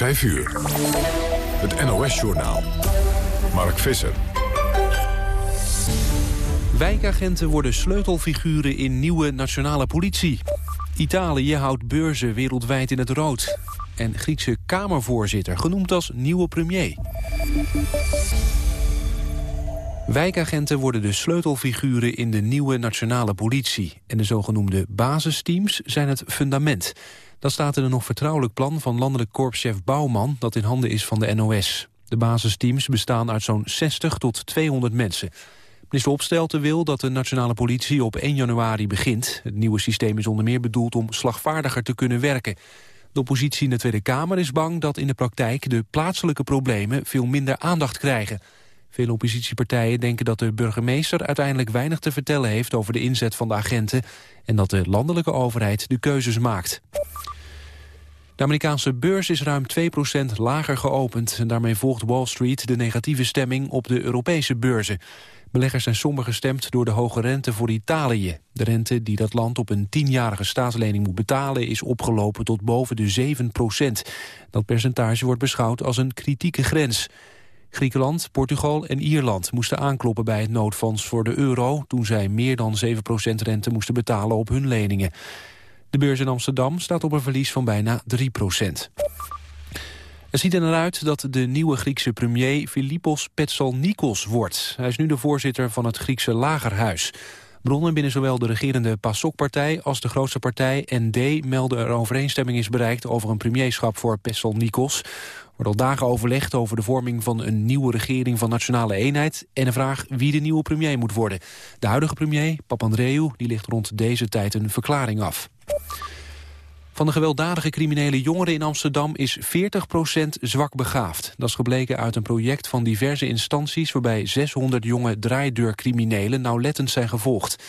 5 uur. Het NOS-journaal. Mark Visser. Wijkagenten worden sleutelfiguren in nieuwe nationale politie. Italië houdt beurzen wereldwijd in het rood. En Griekse Kamervoorzitter, genoemd als nieuwe premier. Wijkagenten worden de sleutelfiguren in de nieuwe nationale politie. En de zogenoemde basisteams zijn het fundament. Dat staat in een nog vertrouwelijk plan van landelijk korpschef Bouwman... dat in handen is van de NOS. De basisteams bestaan uit zo'n 60 tot 200 mensen. Minister Opstelten wil dat de nationale politie op 1 januari begint. Het nieuwe systeem is onder meer bedoeld om slagvaardiger te kunnen werken. De oppositie in de Tweede Kamer is bang dat in de praktijk... de plaatselijke problemen veel minder aandacht krijgen... Veel oppositiepartijen denken dat de burgemeester uiteindelijk weinig te vertellen heeft over de inzet van de agenten en dat de landelijke overheid de keuzes maakt. De Amerikaanse beurs is ruim 2% lager geopend. En daarmee volgt Wall Street de negatieve stemming op de Europese beurzen. Beleggers zijn somber gestemd door de hoge rente voor Italië. De rente die dat land op een tienjarige staatslening moet betalen... is opgelopen tot boven de 7% Dat percentage wordt beschouwd als een kritieke grens. Griekenland, Portugal en Ierland moesten aankloppen bij het noodfonds voor de euro... toen zij meer dan 7% rente moesten betalen op hun leningen. De beurs in Amsterdam staat op een verlies van bijna 3% het ziet er naar uit dat de nieuwe Griekse premier Philippos Petsalnikos wordt. Hij is nu de voorzitter van het Griekse Lagerhuis. Bronnen binnen zowel de regerende PASOK-partij als de grootste partij ND melden er overeenstemming is bereikt over een premierschap voor Nikos wordt al dagen overlegd over de vorming van een nieuwe regering van nationale eenheid... en de vraag wie de nieuwe premier moet worden. De huidige premier, Papandreou, die ligt rond deze tijd een verklaring af. Van de gewelddadige criminele jongeren in Amsterdam is 40% zwak begaafd. Dat is gebleken uit een project van diverse instanties... waarbij 600 jonge draaideurcriminelen nauwlettend zijn gevolgd.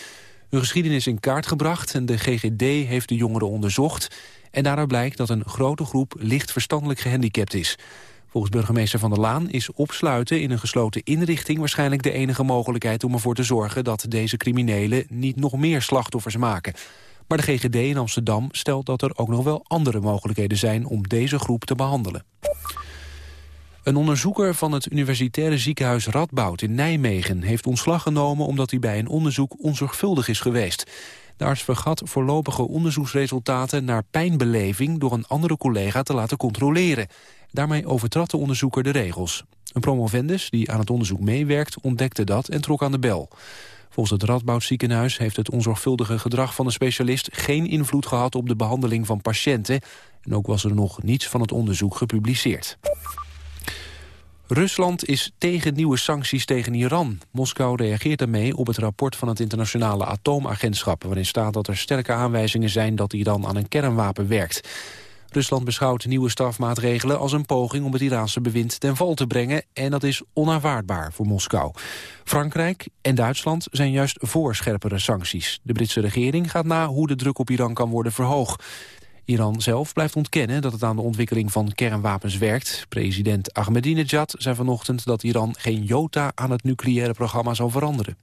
Hun geschiedenis in kaart gebracht en de GGD heeft de jongeren onderzocht... En daaruit blijkt dat een grote groep licht verstandelijk gehandicapt is. Volgens burgemeester Van der Laan is opsluiten in een gesloten inrichting... waarschijnlijk de enige mogelijkheid om ervoor te zorgen... dat deze criminelen niet nog meer slachtoffers maken. Maar de GGD in Amsterdam stelt dat er ook nog wel andere mogelijkheden zijn... om deze groep te behandelen. Een onderzoeker van het universitaire ziekenhuis Radboud in Nijmegen... heeft ontslag genomen omdat hij bij een onderzoek onzorgvuldig is geweest. De arts vergat voorlopige onderzoeksresultaten naar pijnbeleving... door een andere collega te laten controleren. Daarmee overtrad de onderzoeker de regels. Een promovendus die aan het onderzoek meewerkt ontdekte dat en trok aan de bel. Volgens het Radboud ziekenhuis heeft het onzorgvuldige gedrag van de specialist... geen invloed gehad op de behandeling van patiënten. En ook was er nog niets van het onderzoek gepubliceerd. Rusland is tegen nieuwe sancties tegen Iran. Moskou reageert daarmee op het rapport van het internationale atoomagentschap... waarin staat dat er sterke aanwijzingen zijn dat Iran aan een kernwapen werkt. Rusland beschouwt nieuwe strafmaatregelen als een poging om het Iraanse bewind ten val te brengen... en dat is onaanvaardbaar voor Moskou. Frankrijk en Duitsland zijn juist voor scherpere sancties. De Britse regering gaat na hoe de druk op Iran kan worden verhoogd. Iran zelf blijft ontkennen dat het aan de ontwikkeling van kernwapens werkt. President Ahmadinejad zei vanochtend dat Iran geen jota aan het nucleaire programma zal veranderen.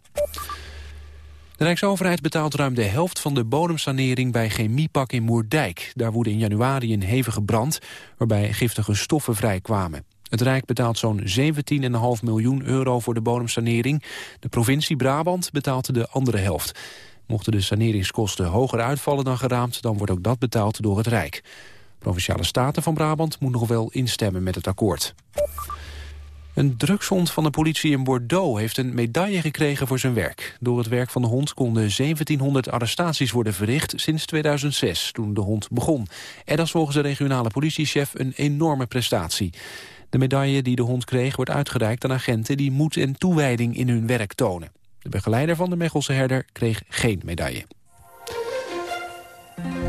De Rijksoverheid betaalt ruim de helft van de bodemsanering bij Chemiepak in Moerdijk. Daar woedde in januari een hevige brand waarbij giftige stoffen vrijkwamen. Het Rijk betaalt zo'n 17,5 miljoen euro voor de bodemsanering. De provincie Brabant betaalt de andere helft. Mochten de saneringskosten hoger uitvallen dan geraamd... dan wordt ook dat betaald door het Rijk. Provinciale Staten van Brabant moet nog wel instemmen met het akkoord. Een drugshond van de politie in Bordeaux heeft een medaille gekregen voor zijn werk. Door het werk van de hond konden 1700 arrestaties worden verricht sinds 2006, toen de hond begon. En dat is volgens de regionale politiechef een enorme prestatie. De medaille die de hond kreeg wordt uitgereikt aan agenten die moed en toewijding in hun werk tonen. De begeleider van de Mechelse herder kreeg geen medaille.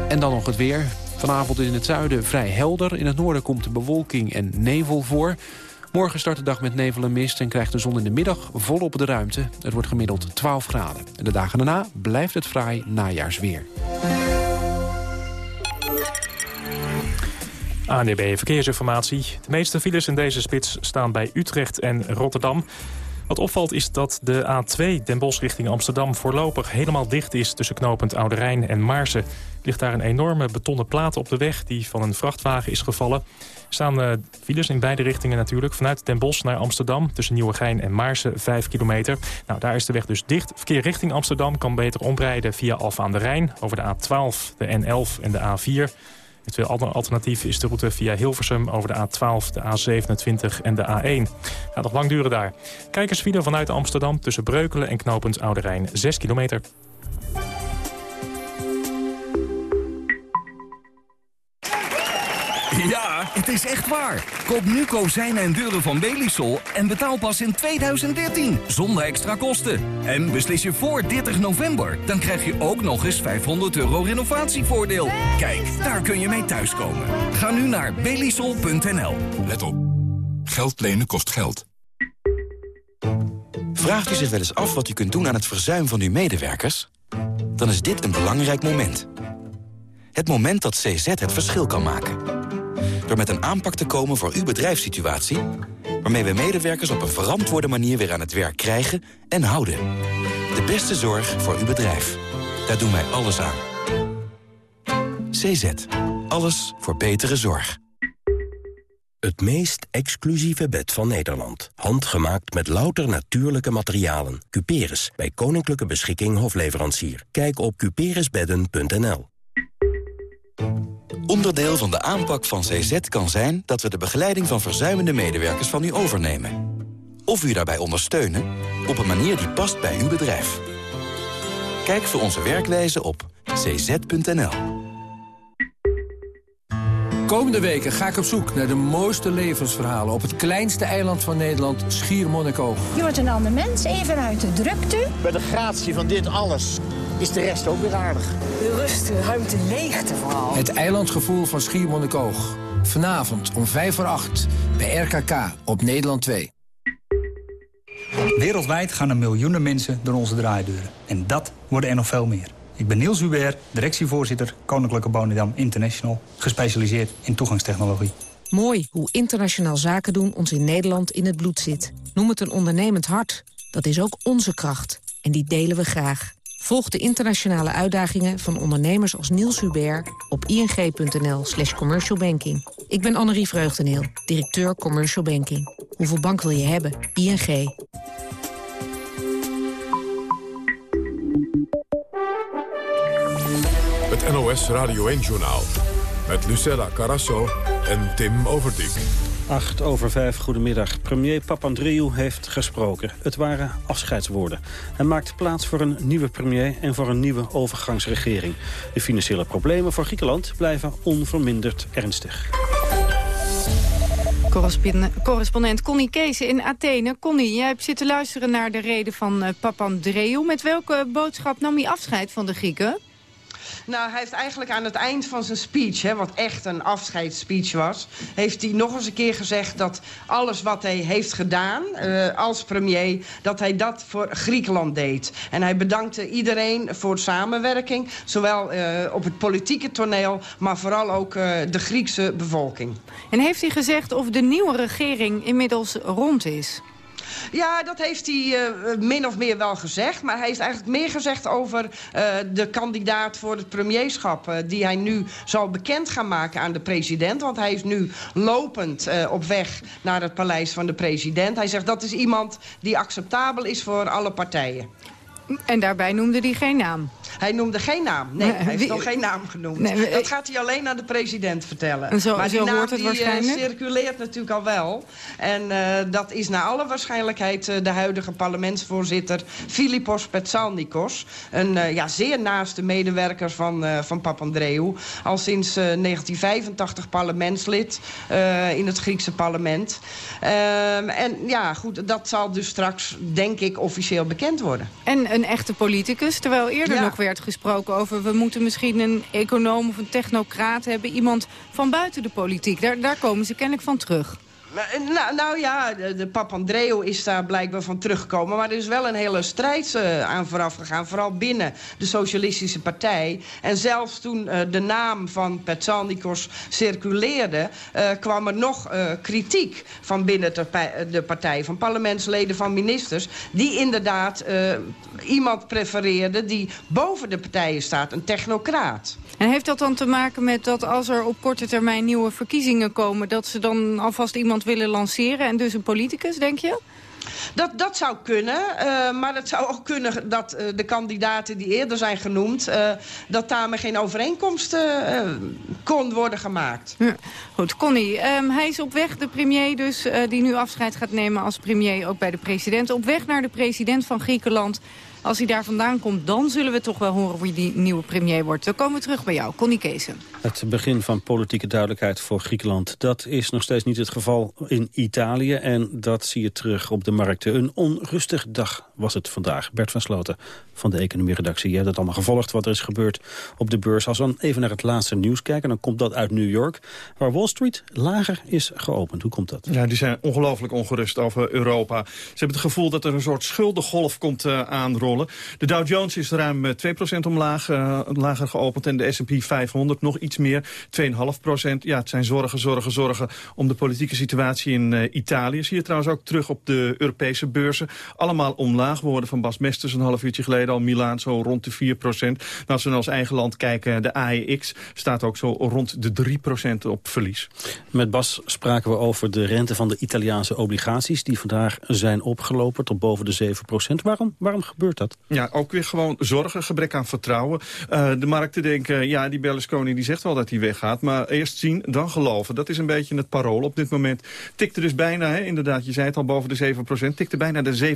En dan nog het weer. Vanavond is in het zuiden vrij helder. In het noorden komt de bewolking en nevel voor. Morgen start de dag met nevel en mist en krijgt de zon in de middag volop de ruimte. Het wordt gemiddeld 12 graden. En de dagen daarna blijft het fraai najaarsweer. ANDB Verkeersinformatie. De meeste files in deze spits staan bij Utrecht en Rotterdam. Wat opvalt is dat de A2 Den Bosch richting Amsterdam voorlopig helemaal dicht is... tussen knooppunt Oude Rijn en Maarsen. ligt daar een enorme betonnen plaat op de weg die van een vrachtwagen is gevallen. Er staan uh, files in beide richtingen natuurlijk. Vanuit Den Bosch naar Amsterdam tussen Nieuwegein en Maarsen 5 kilometer. Nou, daar is de weg dus dicht. Verkeer richting Amsterdam kan beter omrijden via Alfa aan de Rijn... over de A12, de N11 en de A4... Het tweede alternatief is de route via Hilversum over de A12, de A27 en de A1. Gaat nog lang duren daar. Kijkersvideo vanuit Amsterdam tussen Breukelen en knooppunt Oude Rijn. 6 kilometer. Ja, het is echt waar. Koop nu kozijnen en deuren van Belisol en betaal pas in 2013. Zonder extra kosten. En beslis je voor 30 november. Dan krijg je ook nog eens 500 euro renovatievoordeel. Kijk, daar kun je mee thuiskomen. Ga nu naar belisol.nl. Let op. Geld lenen kost geld. Vraagt u zich wel eens af wat u kunt doen aan het verzuim van uw medewerkers? Dan is dit een belangrijk moment. Het moment dat CZ het verschil kan maken door met een aanpak te komen voor uw bedrijfssituatie... waarmee we medewerkers op een verantwoorde manier weer aan het werk krijgen en houden. De beste zorg voor uw bedrijf. Daar doen wij alles aan. CZ. Alles voor betere zorg. Het meest exclusieve bed van Nederland. Handgemaakt met louter natuurlijke materialen. Cuperus, bij Koninklijke Beschikking Hofleverancier. Kijk op cuperusbedden.nl Onderdeel van de aanpak van CZ kan zijn dat we de begeleiding van verzuimende medewerkers van u overnemen. Of u daarbij ondersteunen op een manier die past bij uw bedrijf. Kijk voor onze werkwijze op cz.nl. Komende weken ga ik op zoek naar de mooiste levensverhalen... op het kleinste eiland van Nederland, Schiermonnikoog. Je wordt een ander mens, even uit de drukte. Bij de gratie van dit alles is de rest ook weer aardig. De rust, de ruimte, leegte vooral. Het eilandgevoel van Schiermonnikoog. Vanavond om 5 voor 8 bij RKK op Nederland 2. Wereldwijd gaan er miljoenen mensen door onze draaideuren. En dat worden er nog veel meer. Ik ben Niels Hubert, directievoorzitter Koninklijke Bonedam International... gespecialiseerd in toegangstechnologie. Mooi hoe internationaal zaken doen ons in Nederland in het bloed zit. Noem het een ondernemend hart. Dat is ook onze kracht. En die delen we graag. Volg de internationale uitdagingen van ondernemers als Niels Hubert op ing.nl slash commercialbanking. Ik ben Annerie Vreugdeneel, directeur Commercial Banking. Hoeveel bank wil je hebben? ING. Het NOS Radio 1-journaal met Lucella Carasso en Tim Overdijk. 8 over 5, goedemiddag. Premier Papandreou heeft gesproken. Het waren afscheidswoorden. Hij maakt plaats voor een nieuwe premier en voor een nieuwe overgangsregering. De financiële problemen voor Griekenland blijven onverminderd ernstig. Correspondent Connie Kees in Athene. Connie, jij hebt zitten luisteren naar de reden van eh, Papandreou. Met welke boodschap nam hij afscheid van de Grieken? Nou, hij heeft eigenlijk aan het eind van zijn speech, hè, wat echt een afscheidsspeech was... heeft hij nog eens een keer gezegd dat alles wat hij heeft gedaan uh, als premier... dat hij dat voor Griekenland deed. En hij bedankte iedereen voor samenwerking. Zowel uh, op het politieke toneel, maar vooral ook uh, de Griekse bevolking. En heeft hij gezegd of de nieuwe regering inmiddels rond is? Ja, dat heeft hij uh, min of meer wel gezegd. Maar hij heeft eigenlijk meer gezegd over uh, de kandidaat voor het premierschap... Uh, die hij nu zal bekend gaan maken aan de president. Want hij is nu lopend op weg naar het paleis van de president. Hij zegt dat is iemand die acceptabel is voor alle partijen. En daarbij noemde hij geen naam? Hij noemde geen naam. Nee, hij heeft nog geen naam genoemd. Nee, dat gaat hij alleen aan de president vertellen. Zo, maar die naam die? Uh, circuleert natuurlijk al wel. En uh, dat is naar alle waarschijnlijkheid uh, de huidige parlementsvoorzitter... Filipos Petsalnikos. Een ja, zeer naaste medewerker van, van Papandreou. Al sinds 1985 parlementslid in het Griekse parlement. Ehm, en ja, goed, dat zal dus straks, denk ik, officieel bekend worden. En een echte politicus, terwijl eerder ja. nog werd gesproken over... we moeten misschien een econoom of een technocraat hebben. Iemand van buiten de politiek. Daar, daar komen ze kennelijk van terug. Nou, nou ja, de, de Papandreou is daar blijkbaar van teruggekomen. Maar er is wel een hele strijd uh, aan vooraf gegaan. Vooral binnen de Socialistische Partij. En zelfs toen uh, de naam van Petsanikos circuleerde... Kwam er nog kritiek van binnen de partij. Van parlementsleden, van ministers. Die inderdaad iemand prefereerden die boven de partijen staat. Een technocraat. En heeft dat dan te maken met dat als er op korte termijn nieuwe verkiezingen komen... dat ze dan alvast iemand willen lanceren en dus een politicus, denk je? Dat, dat zou kunnen, uh, maar het zou ook kunnen dat uh, de kandidaten die eerder zijn genoemd... Uh, dat daarmee geen overeenkomst kon worden gemaakt. Ja. Goed, Connie, um, hij is op weg, de premier dus, die nu afscheid gaat nemen als premier... ook bij de president, op weg naar de president van Griekenland... Als hij daar vandaan komt, dan zullen we toch wel horen wie die nieuwe premier wordt. Dan komen we terug bij jou, Connie Keesen. Het begin van politieke duidelijkheid voor Griekenland. Dat is nog steeds niet het geval in Italië. En dat zie je terug op de markten. Een onrustig dag was het vandaag. Bert van Sloten van de economieredactie. Je hebt het allemaal gevolgd wat er is gebeurd op de beurs. Als we dan even naar het laatste nieuws kijken, dan komt dat uit New York. Waar Wall Street lager is geopend. Hoe komt dat? Ja, die zijn ongelooflijk ongerust over Europa. Ze hebben het gevoel dat er een soort schuldengolf komt uh, aanrollen. De Dow Jones is ruim 2% eh, omlaag, uh, lager geopend. En de S&P 500 nog iets meer, 2,5%. Ja, het zijn zorgen, zorgen, zorgen om de politieke situatie in uh, Italië. Zie je trouwens ook terug op de Europese beurzen. Allemaal omlaag. We van Bas Mesters een half uurtje geleden al Milaan zo rond de 4 procent. Nou, als we naar ons eigen land kijken, de AEX staat ook zo rond de 3 procent op verlies. Met Bas spraken we over de rente van de Italiaanse obligaties... die vandaag zijn opgelopen tot boven de 7 procent. Waarom, waarom gebeurt Ja, ook weer gewoon zorgen, gebrek aan vertrouwen. Uh, de markten denken, ja, die Berlusconi die zegt wel dat hij weggaat... maar eerst zien, dan geloven. Dat is een beetje het parool op dit moment. Tikte dus bijna, hè, inderdaad, je zei het al, boven de 7 procent... tikte bijna de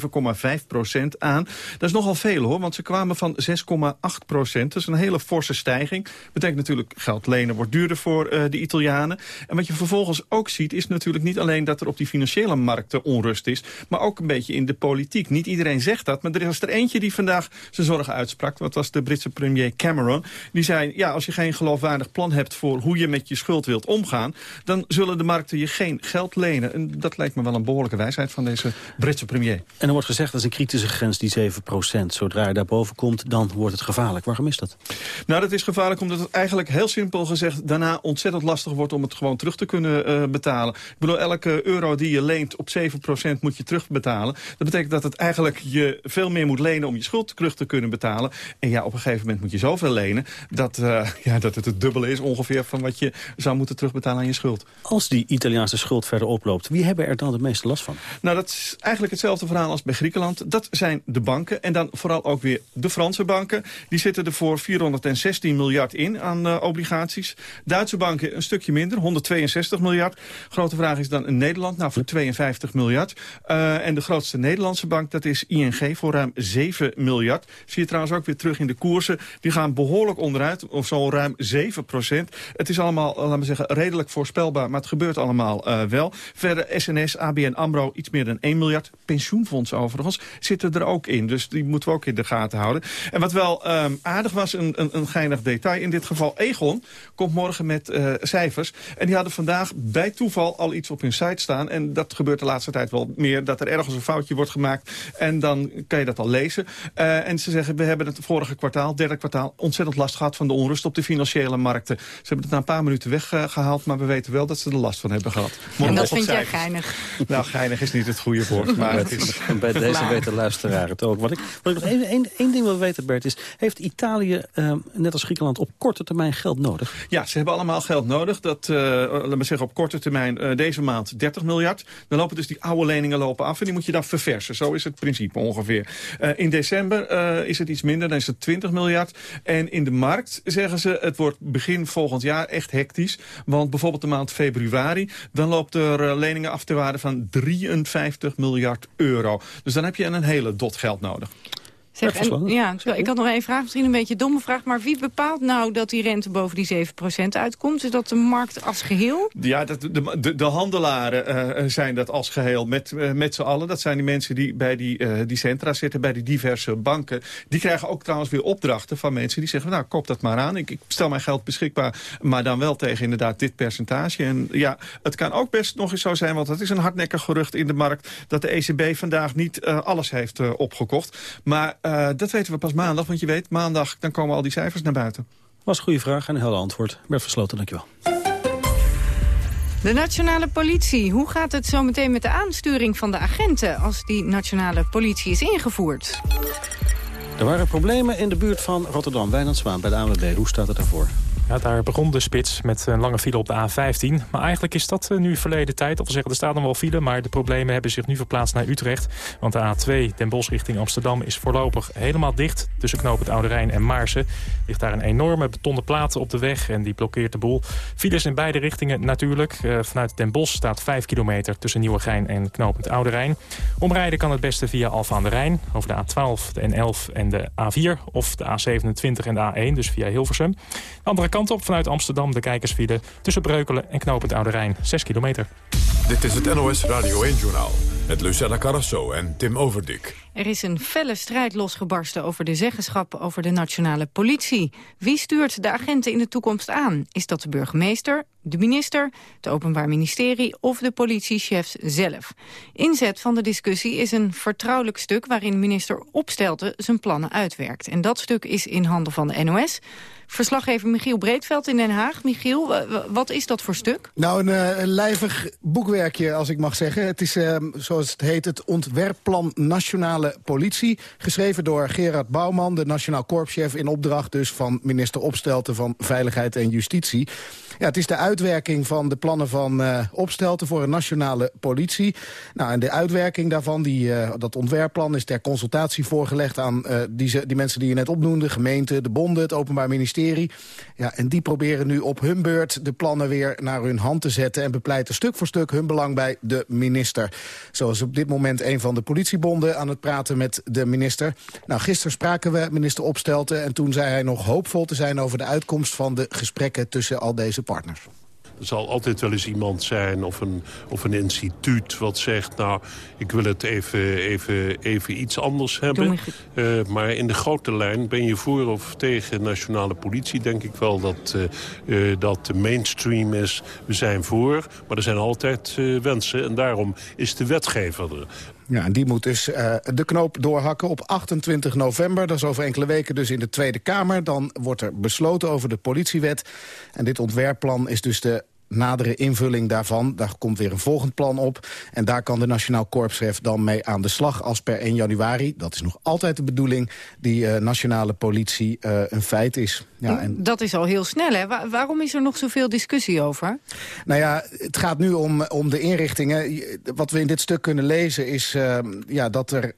7,5 procent aan. Dat is nogal veel, hoor, want ze kwamen van 6,8 procent. Dat is een hele forse stijging. Betekent natuurlijk geld lenen wordt duurder voor uh, de Italianen. En wat je vervolgens ook ziet is natuurlijk niet alleen dat er op die financiële markten onrust is... maar ook een beetje in de politiek. Niet iedereen zegt dat, maar er is er eentje die vandaag zijn zorgen uitsprak. Dat was de Britse premier Cameron. Die zei, ja, als je geen geloofwaardig plan hebt voor hoe je met je schuld wilt omgaan... dan zullen de markten je geen geld lenen. En dat lijkt me wel een behoorlijke wijsheid van deze Britse premier. En er wordt gezegd, dat is een kritische grens, die 7 procent. Zodra je daarboven komt, dan wordt het gevaarlijk. Waarom is dat? Nou, dat is gevaarlijk omdat het eigenlijk heel simpel gezegd... daarna ontzettend lastig wordt om het gewoon terug te kunnen uh, betalen. Ik bedoel, elke euro die je leent op 7 procent moet je terugbetalen. Dat betekent dat het eigenlijk je veel meer moet lenen om je schuld terug te kunnen betalen. En ja, op een gegeven moment moet je zoveel lenen... dat, uh, ja, dat het het dubbele is ongeveer van wat je zou moeten terugbetalen aan je schuld. Als die Italiaanse schuld verder oploopt, wie hebben er dan het meeste last van? Nou, dat is eigenlijk hetzelfde verhaal als bij Griekenland. Dat zijn de banken en dan vooral ook weer de Franse banken. Die zitten er voor 416 miljard in aan uh, obligaties. Duitse banken een stukje minder, 162 miljard. Grote vraag is dan in Nederland, nou voor 52 miljard. Uh, en de grootste Nederlandse bank, dat is ING voor ruim 7 miljard. Zie je trouwens ook weer terug in de koersen. Die gaan behoorlijk onderuit, of zo ruim 7 procent. Het is allemaal, laten we zeggen, redelijk voorspelbaar, maar het gebeurt allemaal uh, wel. Verder SNS, ABN AMRO, iets meer dan 1 miljard. Pensioenfondsen overigens zitten er ook in, dus die moeten we ook in de gaten houden. En wat wel um, aardig was, een, een, een, geinig detail, in dit geval Egon komt morgen met uh, cijfers. En die hadden vandaag bij toeval al iets op hun site staan. En dat gebeurt de laatste tijd wel meer, dat er ergens een foutje wordt gemaakt. En dan kan je dat al lezen. Uh, en ze zeggen, we hebben het vorige kwartaal, derde kwartaal, ontzettend last gehad van de onrust op de financiële markten. Ze hebben het na een paar minuten weggehaald, maar we weten wel dat ze er last van hebben gehad. Morgen en dat vind jij geinig? Nou, geinig is niet het goede woord, maar het is... bij deze weten luisteraar het ook. Wat ik, wat ik nog één, één, één ding wil weten, Bert, is... heeft Italië, uh, net als Griekenland, op korte termijn geld nodig? Ja, ze hebben allemaal geld nodig. Dat, uh, laten we zeggen, op korte termijn uh, deze maand 30 miljard. Dan lopen dus die oude leningen lopen af en die moet je dan verversen. Zo is het principe ongeveer. in december is het iets minder, dan is het 20 miljard. En in de markt zeggen ze, het wordt begin volgend jaar echt hectisch. Want bijvoorbeeld de maand februari, dan loopt er leningen af te waarde van 53 miljard euro. Dus dan heb je een hele dot geld nodig. Zeg, en, ja, ik had nog één vraag, misschien een beetje een domme vraag... maar wie bepaalt nou dat die rente boven die 7% uitkomt? Is dat de markt als geheel? Ja, dat, de, de, de handelaren uh, zijn dat als geheel met, uh, met z'n allen. Dat zijn die mensen die bij die, uh, die centra zitten, bij die diverse banken. Die krijgen ook trouwens weer opdrachten van mensen die zeggen... nou, koop dat maar aan, ik, ik stel mijn geld beschikbaar... maar dan wel tegen inderdaad dit percentage. En ja, het kan ook best nog eens zo zijn, want het is een hardnekkig gerucht in de markt... dat de ECB vandaag niet alles heeft opgekocht. Maar uh, dat weten we pas maandag, want je weet, maandag dan komen al die cijfers naar buiten. Was een goede vraag en een helder antwoord. Bert Versloten, dankjewel. De nationale politie. Hoe gaat het zo meteen met de aansturing van de agenten... als die nationale politie is ingevoerd? Er waren problemen in de buurt van Rotterdam. Wijnand Zwaan bij de ANWB. Hoe staat het daarvoor? Ja, daar begon de spits met een lange file op de A15. Maar eigenlijk is dat eh, nu verleden tijd. Of we zeggen, er staat nog wel file, maar de problemen hebben zich nu verplaatst naar Utrecht. Want de A2 Den Bosch richting Amsterdam is voorlopig helemaal dicht. Tussen knoop het Oude Rijn en Maarsen ligt daar een enorme betonnen plaat op de weg. En die blokkeert de boel. Files in beide richtingen natuurlijk. Uh, vanuit Den Bosch staat 5 kilometer tussen Nieuwegein en knooppunt Oude Rijn. Omrijden kan het beste via Alfa aan de Rijn. Over de A12, de N11 en de A4. Of de A27 en de A1, dus via Hilversum. De andere kant op vanuit Amsterdam de kijkersfile... tussen Breukelen en Knopend Oude Rijn, 6 kilometer. Dit is het NOS Radio 1-journaal met Lucella Carrasso en Tim Overdik. Er is een felle strijd losgebarsten over de zeggenschap over de nationale politie. Wie stuurt de agenten in de toekomst aan? Is dat de burgemeester, de minister, het Openbaar Ministerie of de politiechefs zelf? Inzet van de discussie is een vertrouwelijk stuk waarin minister Opstelten zijn plannen uitwerkt. En dat stuk is in handen van de NOS. Verslaggever Michiel Breedveld in Den Haag. Michiel, wat is dat voor stuk? Nou, een, uh, lijvig boekwerkje, als ik mag zeggen. Het is, uh, zoals het heet, het Ontwerpplan Nationale Politie. Geschreven door Gerard Bouwman, de Nationaal Korpschef... in opdracht dus van minister Opstelten van Veiligheid en Justitie. Ja, het is de uitwerking van de plannen van uh, Opstelten voor een nationale politie. Nou, en de uitwerking daarvan, die, uh, dat ontwerpplan... is ter consultatie voorgelegd aan die, die mensen die je net opnoemde... gemeente, de bonden, het Openbaar Ministerie. Ja, en die proberen nu op hun beurt de plannen weer naar hun hand te zetten... en bepleiten stuk voor stuk hun belang bij de minister. Zoals op dit moment een van de politiebonden aan het praten met de minister. Nou, gisteren spraken we minister Opstelten... en toen zei hij nog hoopvol te zijn over de uitkomst van de gesprekken tussen al deze partners. Er zal altijd wel eens iemand zijn of een, of een instituut wat zegt... nou, ik wil het even, even, even iets anders hebben. Uh, maar in de grote lijn ben je voor of tegen nationale politie... denk ik wel dat, uh, uh, dat de mainstream is, we zijn voor. Maar er zijn altijd wensen en daarom is de wetgever er. Ja, en die moet dus uh, de knoop doorhakken op 28 november. Dat is over enkele weken dus in de Tweede Kamer. Dan wordt er besloten over de politiewet. En dit ontwerpplan is dus de nadere invulling daarvan. Daar komt weer een volgend plan op. En daar kan de Nationaal Korpschef dan mee aan de slag als per 1 januari. Dat is nog altijd de bedoeling. Die uh, nationale politie uh, een feit is. Ja, en... Dat is al heel snel, hè? Waar, waarom is er nog zoveel discussie over? Nou ja, het gaat nu om, om de inrichtingen. Wat we in dit stuk kunnen lezen is uh, ja, dat er...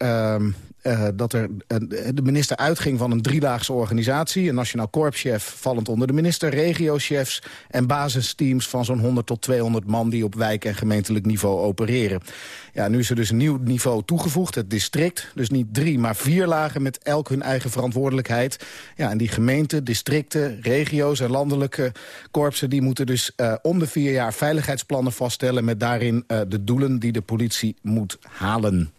Uh, dat er uh, de minister uitging van een driedaagse organisatie. Een nationaal korpschef vallend onder de minister, regiochefs... en basisteams van zo'n 100 tot 200 man die op wijk- en gemeentelijk niveau opereren. Ja, nu is er dus een nieuw niveau toegevoegd, het district. Dus niet drie, maar vier lagen met elk hun eigen verantwoordelijkheid. Ja, en die gemeenten, districten, regio's en landelijke korpsen... die moeten dus uh, om de vier jaar veiligheidsplannen vaststellen... met daarin de doelen die de politie moet halen.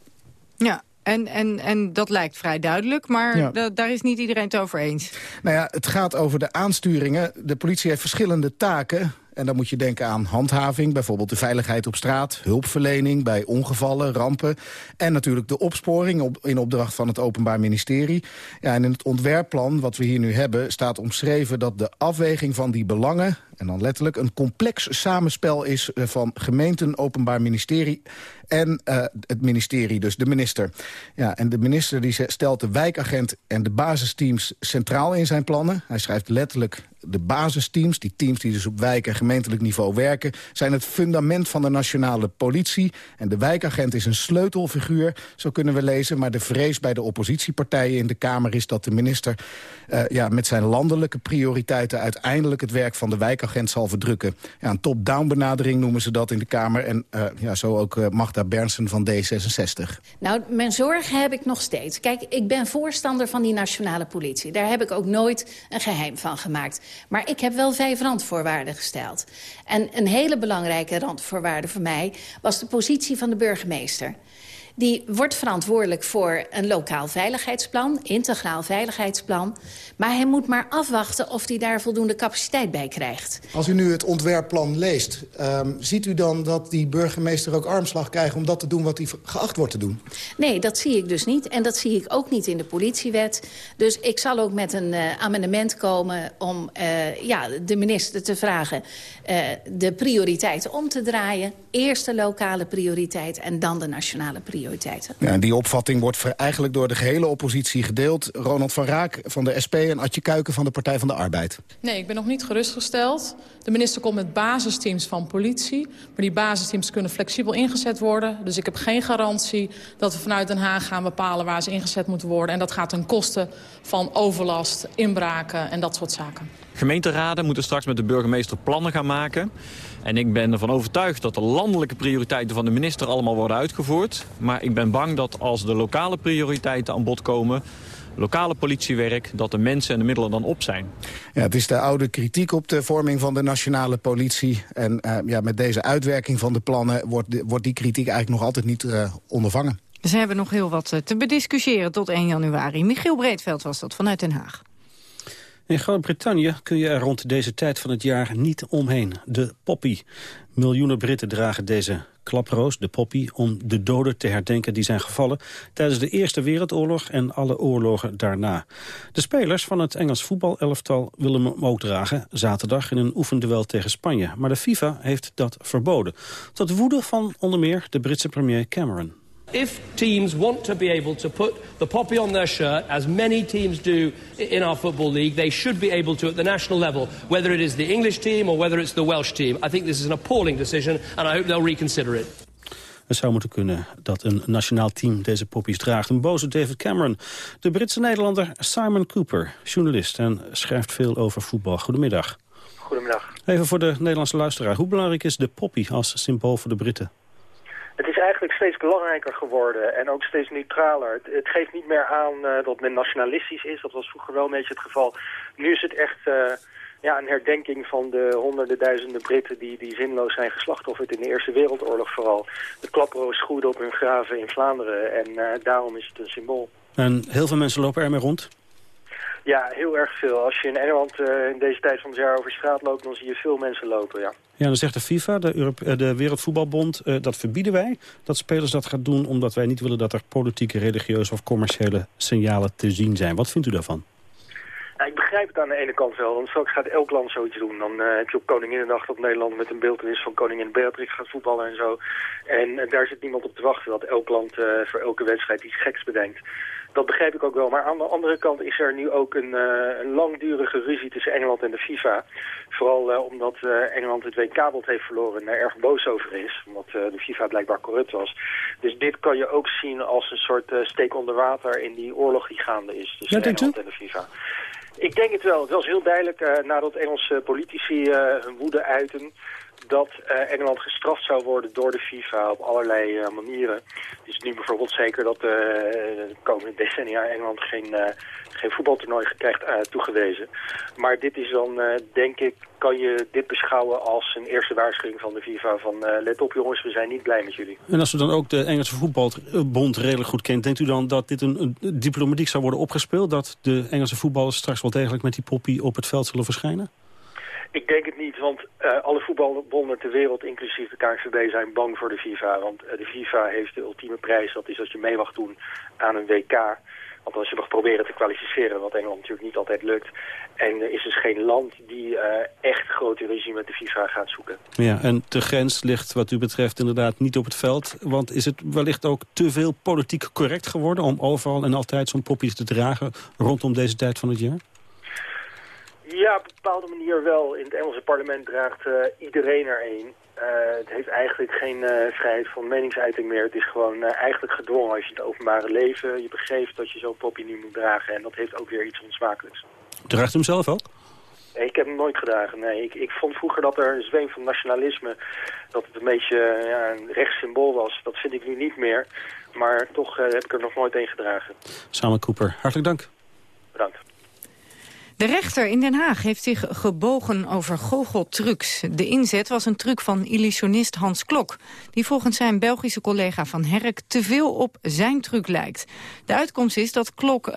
Ja, en, en, en dat lijkt vrij duidelijk, maar ja. daar is niet iedereen het over eens. Nou ja, het gaat over de aansturingen. De politie heeft verschillende taken. En dan moet je denken aan handhaving, bijvoorbeeld de veiligheid op straat... hulpverlening bij ongevallen, rampen... en natuurlijk de opsporing op, in opdracht van het Openbaar Ministerie. Ja, en in het ontwerpplan wat we hier nu hebben... staat omschreven dat de afweging van die belangen en dan letterlijk een complex samenspel is van gemeenten, openbaar ministerie en uh, het ministerie, dus de minister. Ja, en de minister die stelt de wijkagent en de basisteams centraal in zijn plannen. Hij schrijft letterlijk de basisteams, die teams die dus op wijk- en gemeentelijk niveau werken... zijn het fundament van de nationale politie. En de wijkagent is een sleutelfiguur, zo kunnen we lezen. Maar de vrees bij de oppositiepartijen in de Kamer is dat de minister... Uh, ja, met zijn landelijke prioriteiten uiteindelijk het werk van de wijkagent zal verdrukken. Ja, een top-down benadering noemen ze dat in de Kamer. En ja, zo ook Magda Bernsen van D66. Nou, mijn zorgen heb ik nog steeds. Kijk, ik ben voorstander van die nationale politie. Daar heb ik ook nooit een geheim van gemaakt. Maar ik heb wel vijf randvoorwaarden gesteld. En een hele belangrijke randvoorwaarde voor mij... was de positie van de burgemeester. Die wordt verantwoordelijk voor een lokaal veiligheidsplan, integraal veiligheidsplan. Maar hij moet maar afwachten of hij daar voldoende capaciteit bij krijgt. Als u nu het ontwerpplan leest, um, ziet u dan dat die burgemeester ook armslag krijgt... om dat te doen wat hij geacht wordt te doen? Nee, dat zie ik dus niet. En dat zie ik ook niet in de politiewet. Dus ik zal ook met een uh, amendement komen om uh, ja, de minister te vragen... Uh, de prioriteiten om te draaien. Eerst de lokale prioriteit en dan de nationale prioriteit prioriteiten. Ja, die opvatting wordt eigenlijk door de gehele oppositie gedeeld. Ronald van Raak van de SP en Adje Kuiken van de Partij van de Arbeid. Nee, ik ben nog niet gerustgesteld. De minister komt met basisteams van politie. Maar die basisteams kunnen flexibel ingezet worden. Dus ik heb geen garantie dat we vanuit Den Haag gaan bepalen waar ze ingezet moeten worden. En dat gaat ten koste van overlast, inbraken en dat soort zaken. Gemeenteraden moeten straks met de burgemeester plannen gaan maken. En ik ben ervan overtuigd dat de landelijke prioriteiten van de minister allemaal worden uitgevoerd. Maar ik ben bang dat als de lokale prioriteiten aan bod komen lokale politiewerk, dat de mensen en de middelen dan op zijn. Ja, het is de oude kritiek op de vorming van de nationale politie. En uh, ja, met deze uitwerking van de plannen wordt, wordt die kritiek eigenlijk nog altijd niet uh, ondervangen. Ze hebben nog heel wat eh, te bediscussiëren tot 1 januari. Michiel Breedveld was dat vanuit Den Haag. In Groot-Brittannië kun je er rond deze tijd van het jaar niet omheen. De poppy. Miljoenen Britten dragen deze klaproos, de poppy... om de doden te herdenken die zijn gevallen... tijdens de Eerste Wereldoorlog en alle oorlogen daarna. De spelers van het Engels voetbalelftal willen hem ook dragen... zaterdag in een oefenduel tegen Spanje. Maar de FIFA heeft dat verboden. Tot woede van onder meer de Britse premier Cameron. If teams want to be able to put the poppy on their shirt, as many teams do in our Football League, they should be able to at the national level, whether it is the English team or whether it's the Welsh team. I think this is an appalling decision and I hope they'll reconsider it. Het zou moeten kunnen dat een nationaal team deze poppies draagt. Een boze David Cameron. De Britse Nederlander Simon Cooper, journalist en schrijft veel over voetbal. Goedemiddag. Goedemiddag. Even voor de Nederlandse luisteraar. Hoe belangrijk is de poppy als symbool voor de Britten? Het is eigenlijk steeds belangrijker geworden en ook steeds neutraler. Het, geeft niet meer aan uh, dat men nationalistisch is. Dat was vroeger wel een beetje het geval. Nu is het echt uh, ja, een herdenking van de honderden duizenden Britten... die, die zinloos zijn geslachtofferd in de Eerste Wereldoorlog vooral. De klaproos groeide op hun graven in Vlaanderen en uh, daarom is het een symbool. En heel veel mensen lopen ermee rond? Ja, heel erg veel. Als je in Engeland uh, in deze tijd van het jaar over straat loopt, dan zie je veel mensen lopen, ja. Ja, dan zegt de FIFA, de, Europe eh, de Wereldvoetbalbond, uh, dat verbieden wij. Dat spelers dat gaan doen omdat wij niet willen dat er politieke, religieuze of commerciële signalen te zien zijn. Wat vindt u daarvan? Ik begrijp het aan de ene kant wel, want straks gaat elk land zoiets doen. Dan uh, heb je op Koninginnedag dat Nederland met een beeldenis van koningin Beatrix gaat voetballen en zo. En daar zit niemand op te wachten dat elk land voor elke wedstrijd iets geks bedenkt dat begrijp ik ook wel. Maar aan de andere kant is er nu ook een, uh, een langdurige ruzie tussen Engeland en de FIFA. Vooral uh, omdat uh, Engeland het WK-bond heeft verloren en er erg boos over is. Omdat de FIFA blijkbaar corrupt was. Dus dit kan je ook zien als een soort steek onder water in die oorlog die gaande is tussen ja, Engeland en de FIFA. Ik denk het wel. Het was heel duidelijk nadat Engelse politici hun woede uiten dat uh, Engeland gestraft zou worden door de FIFA op allerlei uh, manieren. Het is nu bijvoorbeeld zeker dat de komende decennia Engeland geen, geen voetbaltoernooi krijgt toegewezen. Maar dit is dan, denk ik, kan je dit beschouwen als een eerste waarschuwing van de FIFA van let op jongens, we zijn niet blij met jullie. En als u dan ook de Engelse voetbalbond redelijk goed kent, denkt u dan dat dit een, een diplomatiek zou worden opgespeeld? Dat de Engelse voetballers straks wel degelijk met die poppy op het veld zullen verschijnen? Ik denk het niet, want uh, alle voetbalbonden ter wereld, inclusief de KNVB, zijn bang voor de FIFA. Want uh, de FIFA heeft de ultieme prijs, dat is als je mee mag doen aan een WK. Want als je mag proberen te kwalificeren, wat Engeland natuurlijk niet altijd lukt. En er is dus geen land die uh, echt grote ruzie met de FIFA gaat zoeken. Ja, en de grens ligt wat u betreft inderdaad niet op het veld. Want is het wellicht ook te veel politiek correct geworden... om overal en altijd zo'n popje te dragen rondom deze tijd van het jaar? Ja, op een bepaalde manier wel. In het Engelse parlement draagt uh, iedereen er een. Uh, het heeft eigenlijk geen uh, vrijheid van meningsuiting meer. Het is gewoon eigenlijk gedwongen als je het openbare leven... je begreep dat je zo'n popje nu moet dragen. En dat heeft ook weer iets onsmakelijks. Draagt hem zelf ook? Ik heb hem nooit gedragen, nee. Ik, ik vond vroeger dat er een zweem van nationalisme, dat het een beetje ja, een rechtssymbool was. Dat vind ik nu niet meer. Maar toch heb ik er nog nooit een gedragen. Samen Cooper, hartelijk dank. Bedankt. De rechter in Den Haag heeft zich gebogen over goocheltrucs. De inzet was een truc van illusionist Hans Klok... die volgens zijn Belgische collega Van Herk te veel op zijn truc lijkt. De uitkomst is dat Klok uh,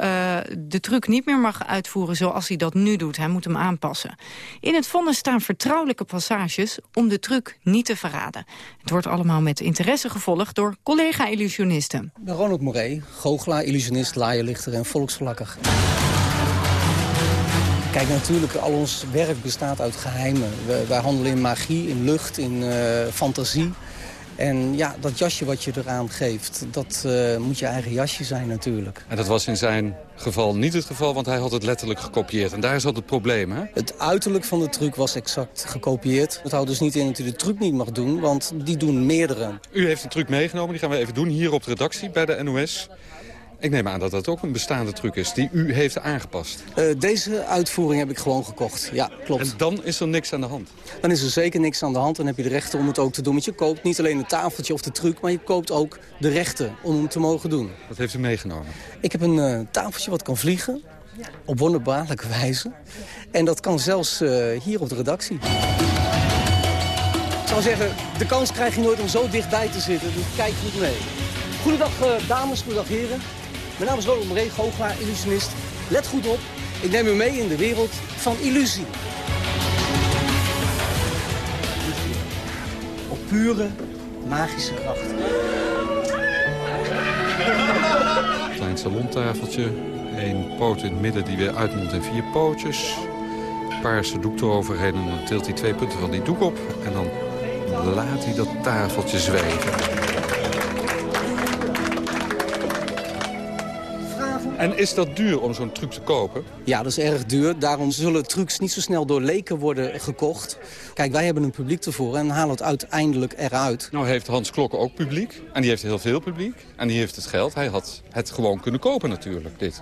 de truc niet meer mag uitvoeren zoals hij dat nu doet. Hij moet hem aanpassen. In het vonnis staan vertrouwelijke passages om de truc niet te verraden. Het wordt allemaal met interesse gevolgd door collega-illusionisten. Ronald Moret, goochelaar, illusionist, laaierlichter en volksverlakker. Kijk, natuurlijk, al ons werk bestaat uit geheimen. We, wij handelen in magie, in lucht, in uh, fantasie. En ja, dat jasje wat je eraan geeft, dat uh, moet je eigen jasje zijn natuurlijk. En dat was in zijn geval niet het geval, want hij had het letterlijk gekopieerd. En daar zat het probleem, hè? Het uiterlijk van de truc was exact gekopieerd. Dat houdt dus niet in dat u de truc niet mag doen, want die doen meerdere. U heeft een truc meegenomen, die gaan we even doen hier op de redactie bij de NOS. Ik neem aan dat dat ook een bestaande truc is die u heeft aangepast. Uh, deze uitvoering heb ik gewoon gekocht, ja, klopt. En dan is er niks aan de hand? Dan is er zeker niks aan de hand. Dan heb je de rechten om het ook te doen. Want je koopt niet alleen het tafeltje of de truc... maar je koopt ook de rechten om hem te mogen doen. Wat heeft u meegenomen? Ik heb een uh, tafeltje wat kan vliegen. Op wonderbaarlijke wijze. En dat kan zelfs uh, hier op de redactie. Ik zou zeggen, de kans krijg je nooit om zo dichtbij te zitten. Dus kijk goed mee. Goedendag dames, goedendag heren. Mijn naam is Ronald Moree, goochelaar, illusionist. Let goed op, ik neem u mee in de wereld van illusie. Op pure magische kracht. Klein salontafeltje, één poot in het midden die weer uitmondt in vier pootjes. Paarse doek eroverheen en dan tilt hij twee punten van die doek op. En dan laat hij dat tafeltje zweven. En is dat duur om zo'n truc te kopen? Ja, dat is erg duur. Daarom zullen trucs niet zo snel door leken worden gekocht. Kijk, wij hebben een publiek ervoor en halen het uiteindelijk eruit. Nou heeft Hans Klokken ook publiek. En die heeft heel veel publiek. En die heeft het geld. Hij had het gewoon kunnen kopen natuurlijk, dit.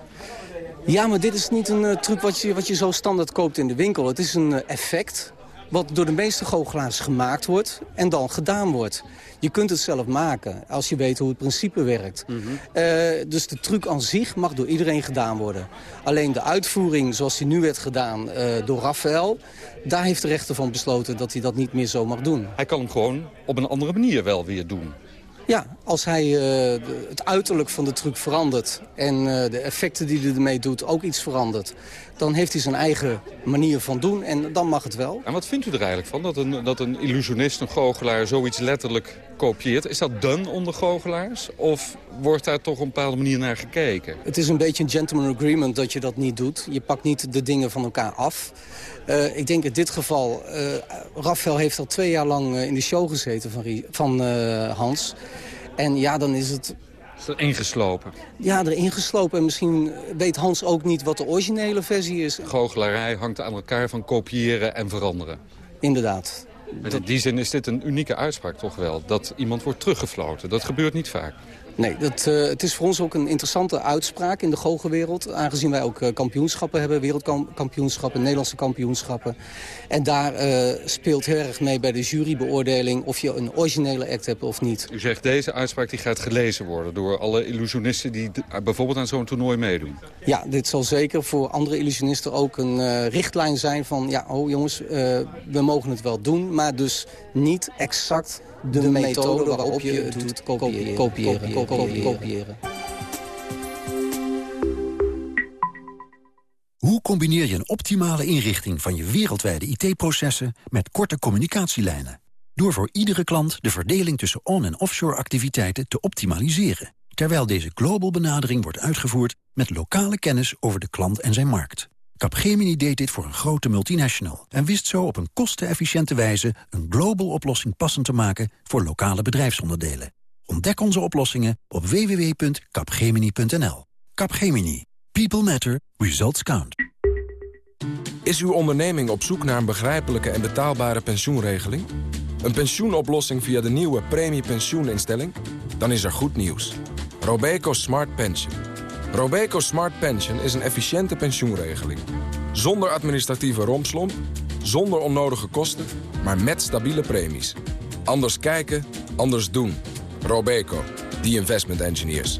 Ja, maar dit is niet een uh, truc wat je, wat je zo standaard koopt in de winkel. Het is een uh, effect wat door de meeste goochelaars gemaakt wordt en dan gedaan wordt. Je kunt het zelf maken als je weet hoe het principe werkt. Mm -hmm. uh, dus de truc aan zich mag door iedereen gedaan worden. Alleen de uitvoering zoals die nu werd gedaan uh, door Rafael... daar heeft de rechter van besloten dat hij dat niet meer zo mag doen. Hij kan hem gewoon op een andere manier wel weer doen. Ja, als hij uh, de, het uiterlijk van de truc verandert... en uh, de effecten die hij ermee doet ook iets verandert... dan heeft hij zijn eigen manier van doen en dan mag het wel. En wat vindt u er eigenlijk van dat een, dat een illusionist, een goochelaar... zoiets letterlijk kopieert? Is dat done onder goochelaars? Of wordt daar toch op een bepaalde manier naar gekeken? Het is een beetje een gentleman agreement dat je dat niet doet. Je pakt niet de dingen van elkaar af. Uh, ik denk in dit geval, uh, Rafael heeft al twee jaar lang uh, in de show gezeten van, van Hans. En ja, dan is het... Is er ingeslopen? Ja, er ingeslopen. En misschien weet Hans ook niet wat de originele versie is. Goochelarij hangt aan elkaar van kopiëren en veranderen. Inderdaad. In die zin is dit een unieke uitspraak toch wel. Dat iemand wordt teruggefloten. Dat gebeurt niet vaak. Nee, dat, uh, het is voor ons ook een interessante uitspraak in de goochelwereld. Aangezien wij ook uh, kampioenschappen hebben, wereldkampioenschappen, Nederlandse kampioenschappen. En daar uh, speelt heel erg mee bij de jurybeoordeling of je een originele act hebt of niet. U zegt deze uitspraak die gaat gelezen worden door alle illusionisten die bijvoorbeeld aan zo'n toernooi meedoen. Ja, dit zal zeker voor andere illusionisten ook een richtlijn zijn van... ja, oh jongens, we mogen het wel doen, maar dus niet exact de, de methode waarop je het doet kopiëren. kopiëren, kopiëren, kopiëren. Hoe combineer je een optimale inrichting van je wereldwijde IT-processen met korte communicatielijnen? Door voor iedere klant de verdeling tussen on- en offshore activiteiten te optimaliseren. Terwijl deze global benadering wordt uitgevoerd met lokale kennis over de klant en zijn markt. Capgemini deed dit voor een grote multinational en wist zo op een kostenefficiënte wijze een global oplossing passend te maken voor lokale bedrijfsonderdelen. Ontdek onze oplossingen op www.capgemini.nl. Capgemini. People matter. Results count. Is uw onderneming op zoek naar een begrijpelijke en betaalbare pensioenregeling? Een pensioenoplossing via de nieuwe premiepensioeninstelling? Dan is er goed nieuws. Robeco Smart Pension. Robeco Smart Pension is een efficiënte pensioenregeling. Zonder administratieve rompslomp, zonder onnodige kosten, maar met stabiele premies. Anders kijken, anders doen. Robeco, the investment engineers.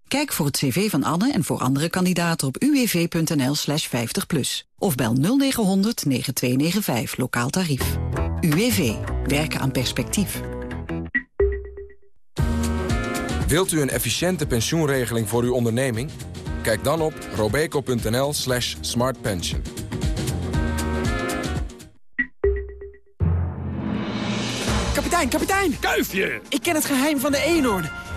Kijk voor het cv van Anne en voor andere kandidaten op uwv.nl slash 50 plus. Of bel 0900 9295 lokaal tarief. UWV. Werken aan perspectief. Wilt u een efficiënte pensioenregeling voor uw onderneming? Kijk dan op robeco.nl slash smartpension. Kapitein, kapitein! Kuifje! Ik ken het geheim van de eenhoorn.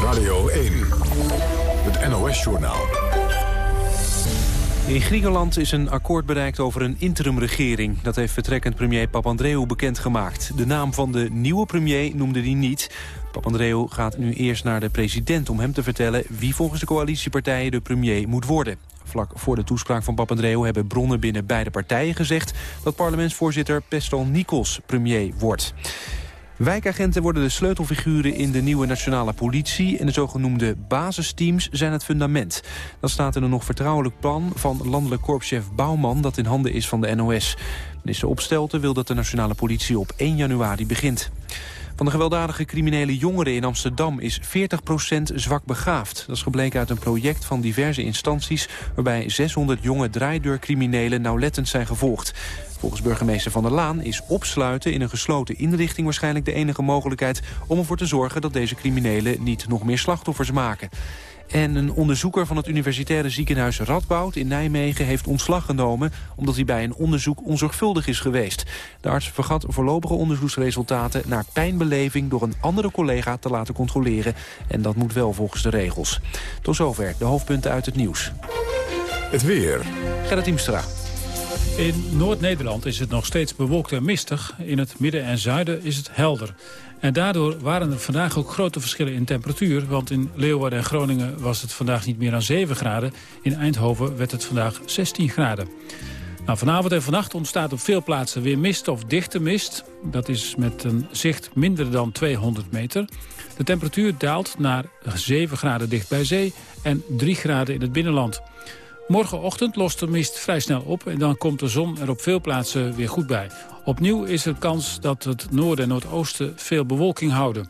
Radio 1. Het NOS-journaal. In Griekenland is een akkoord bereikt over een interimregering. Dat heeft vertrekkend premier Papandreou bekendgemaakt. De naam van de nieuwe premier noemde hij niet. Papandreou gaat nu eerst naar de president om hem te vertellen... wie volgens de coalitiepartijen de premier moet worden. Vlak voor de toespraak van Papandreou hebben bronnen binnen beide partijen gezegd... dat parlementsvoorzitter Pestel Nikos premier wordt. Wijkagenten worden de sleutelfiguren in de nieuwe nationale politie... en de zogenoemde basisteams zijn het fundament. Dat staat in een nog vertrouwelijk plan van landelijk korpschef Bouwman... dat in handen is van de NOS. Minister Opstelten wil dat de nationale politie op 1 januari begint. Van de gewelddadige criminele jongeren in Amsterdam is 40% zwak begaafd. Dat is gebleken uit een project van diverse instanties... waarbij 600 jonge draaideurcriminelen nauwlettend zijn gevolgd. Volgens burgemeester Van der Laan is opsluiten in een gesloten inrichting waarschijnlijk de enige mogelijkheid om ervoor te zorgen dat deze criminelen niet nog meer slachtoffers maken. En een onderzoeker van het universitaire ziekenhuis Radboud in Nijmegen heeft ontslag genomen omdat hij bij een onderzoek onzorgvuldig is geweest. De arts vergat voorlopige onderzoeksresultaten naar pijnbeleving door een andere collega te laten controleren. En dat moet wel volgens de regels. Tot zover de hoofdpunten uit het nieuws. Het weer. Gerrit Imstra. In Noord-Nederland is het nog steeds bewolkt en mistig. In het midden en zuiden is het helder. En daardoor waren er vandaag ook grote verschillen in temperatuur. Want in Leeuwarden en Groningen was het vandaag niet meer dan 7 graden. In Eindhoven werd het vandaag 16 graden. Nou, vanavond en vannacht ontstaat op veel plaatsen weer mist of dichte mist. Dat is met een zicht minder dan 200 meter. De temperatuur daalt naar 7 graden dicht bij zee en 3 graden in het binnenland. Morgenochtend lost de mist vrij snel op en dan komt de zon er op veel plaatsen weer goed bij. Opnieuw is er kans dat het noorden en noordoosten veel bewolking houden.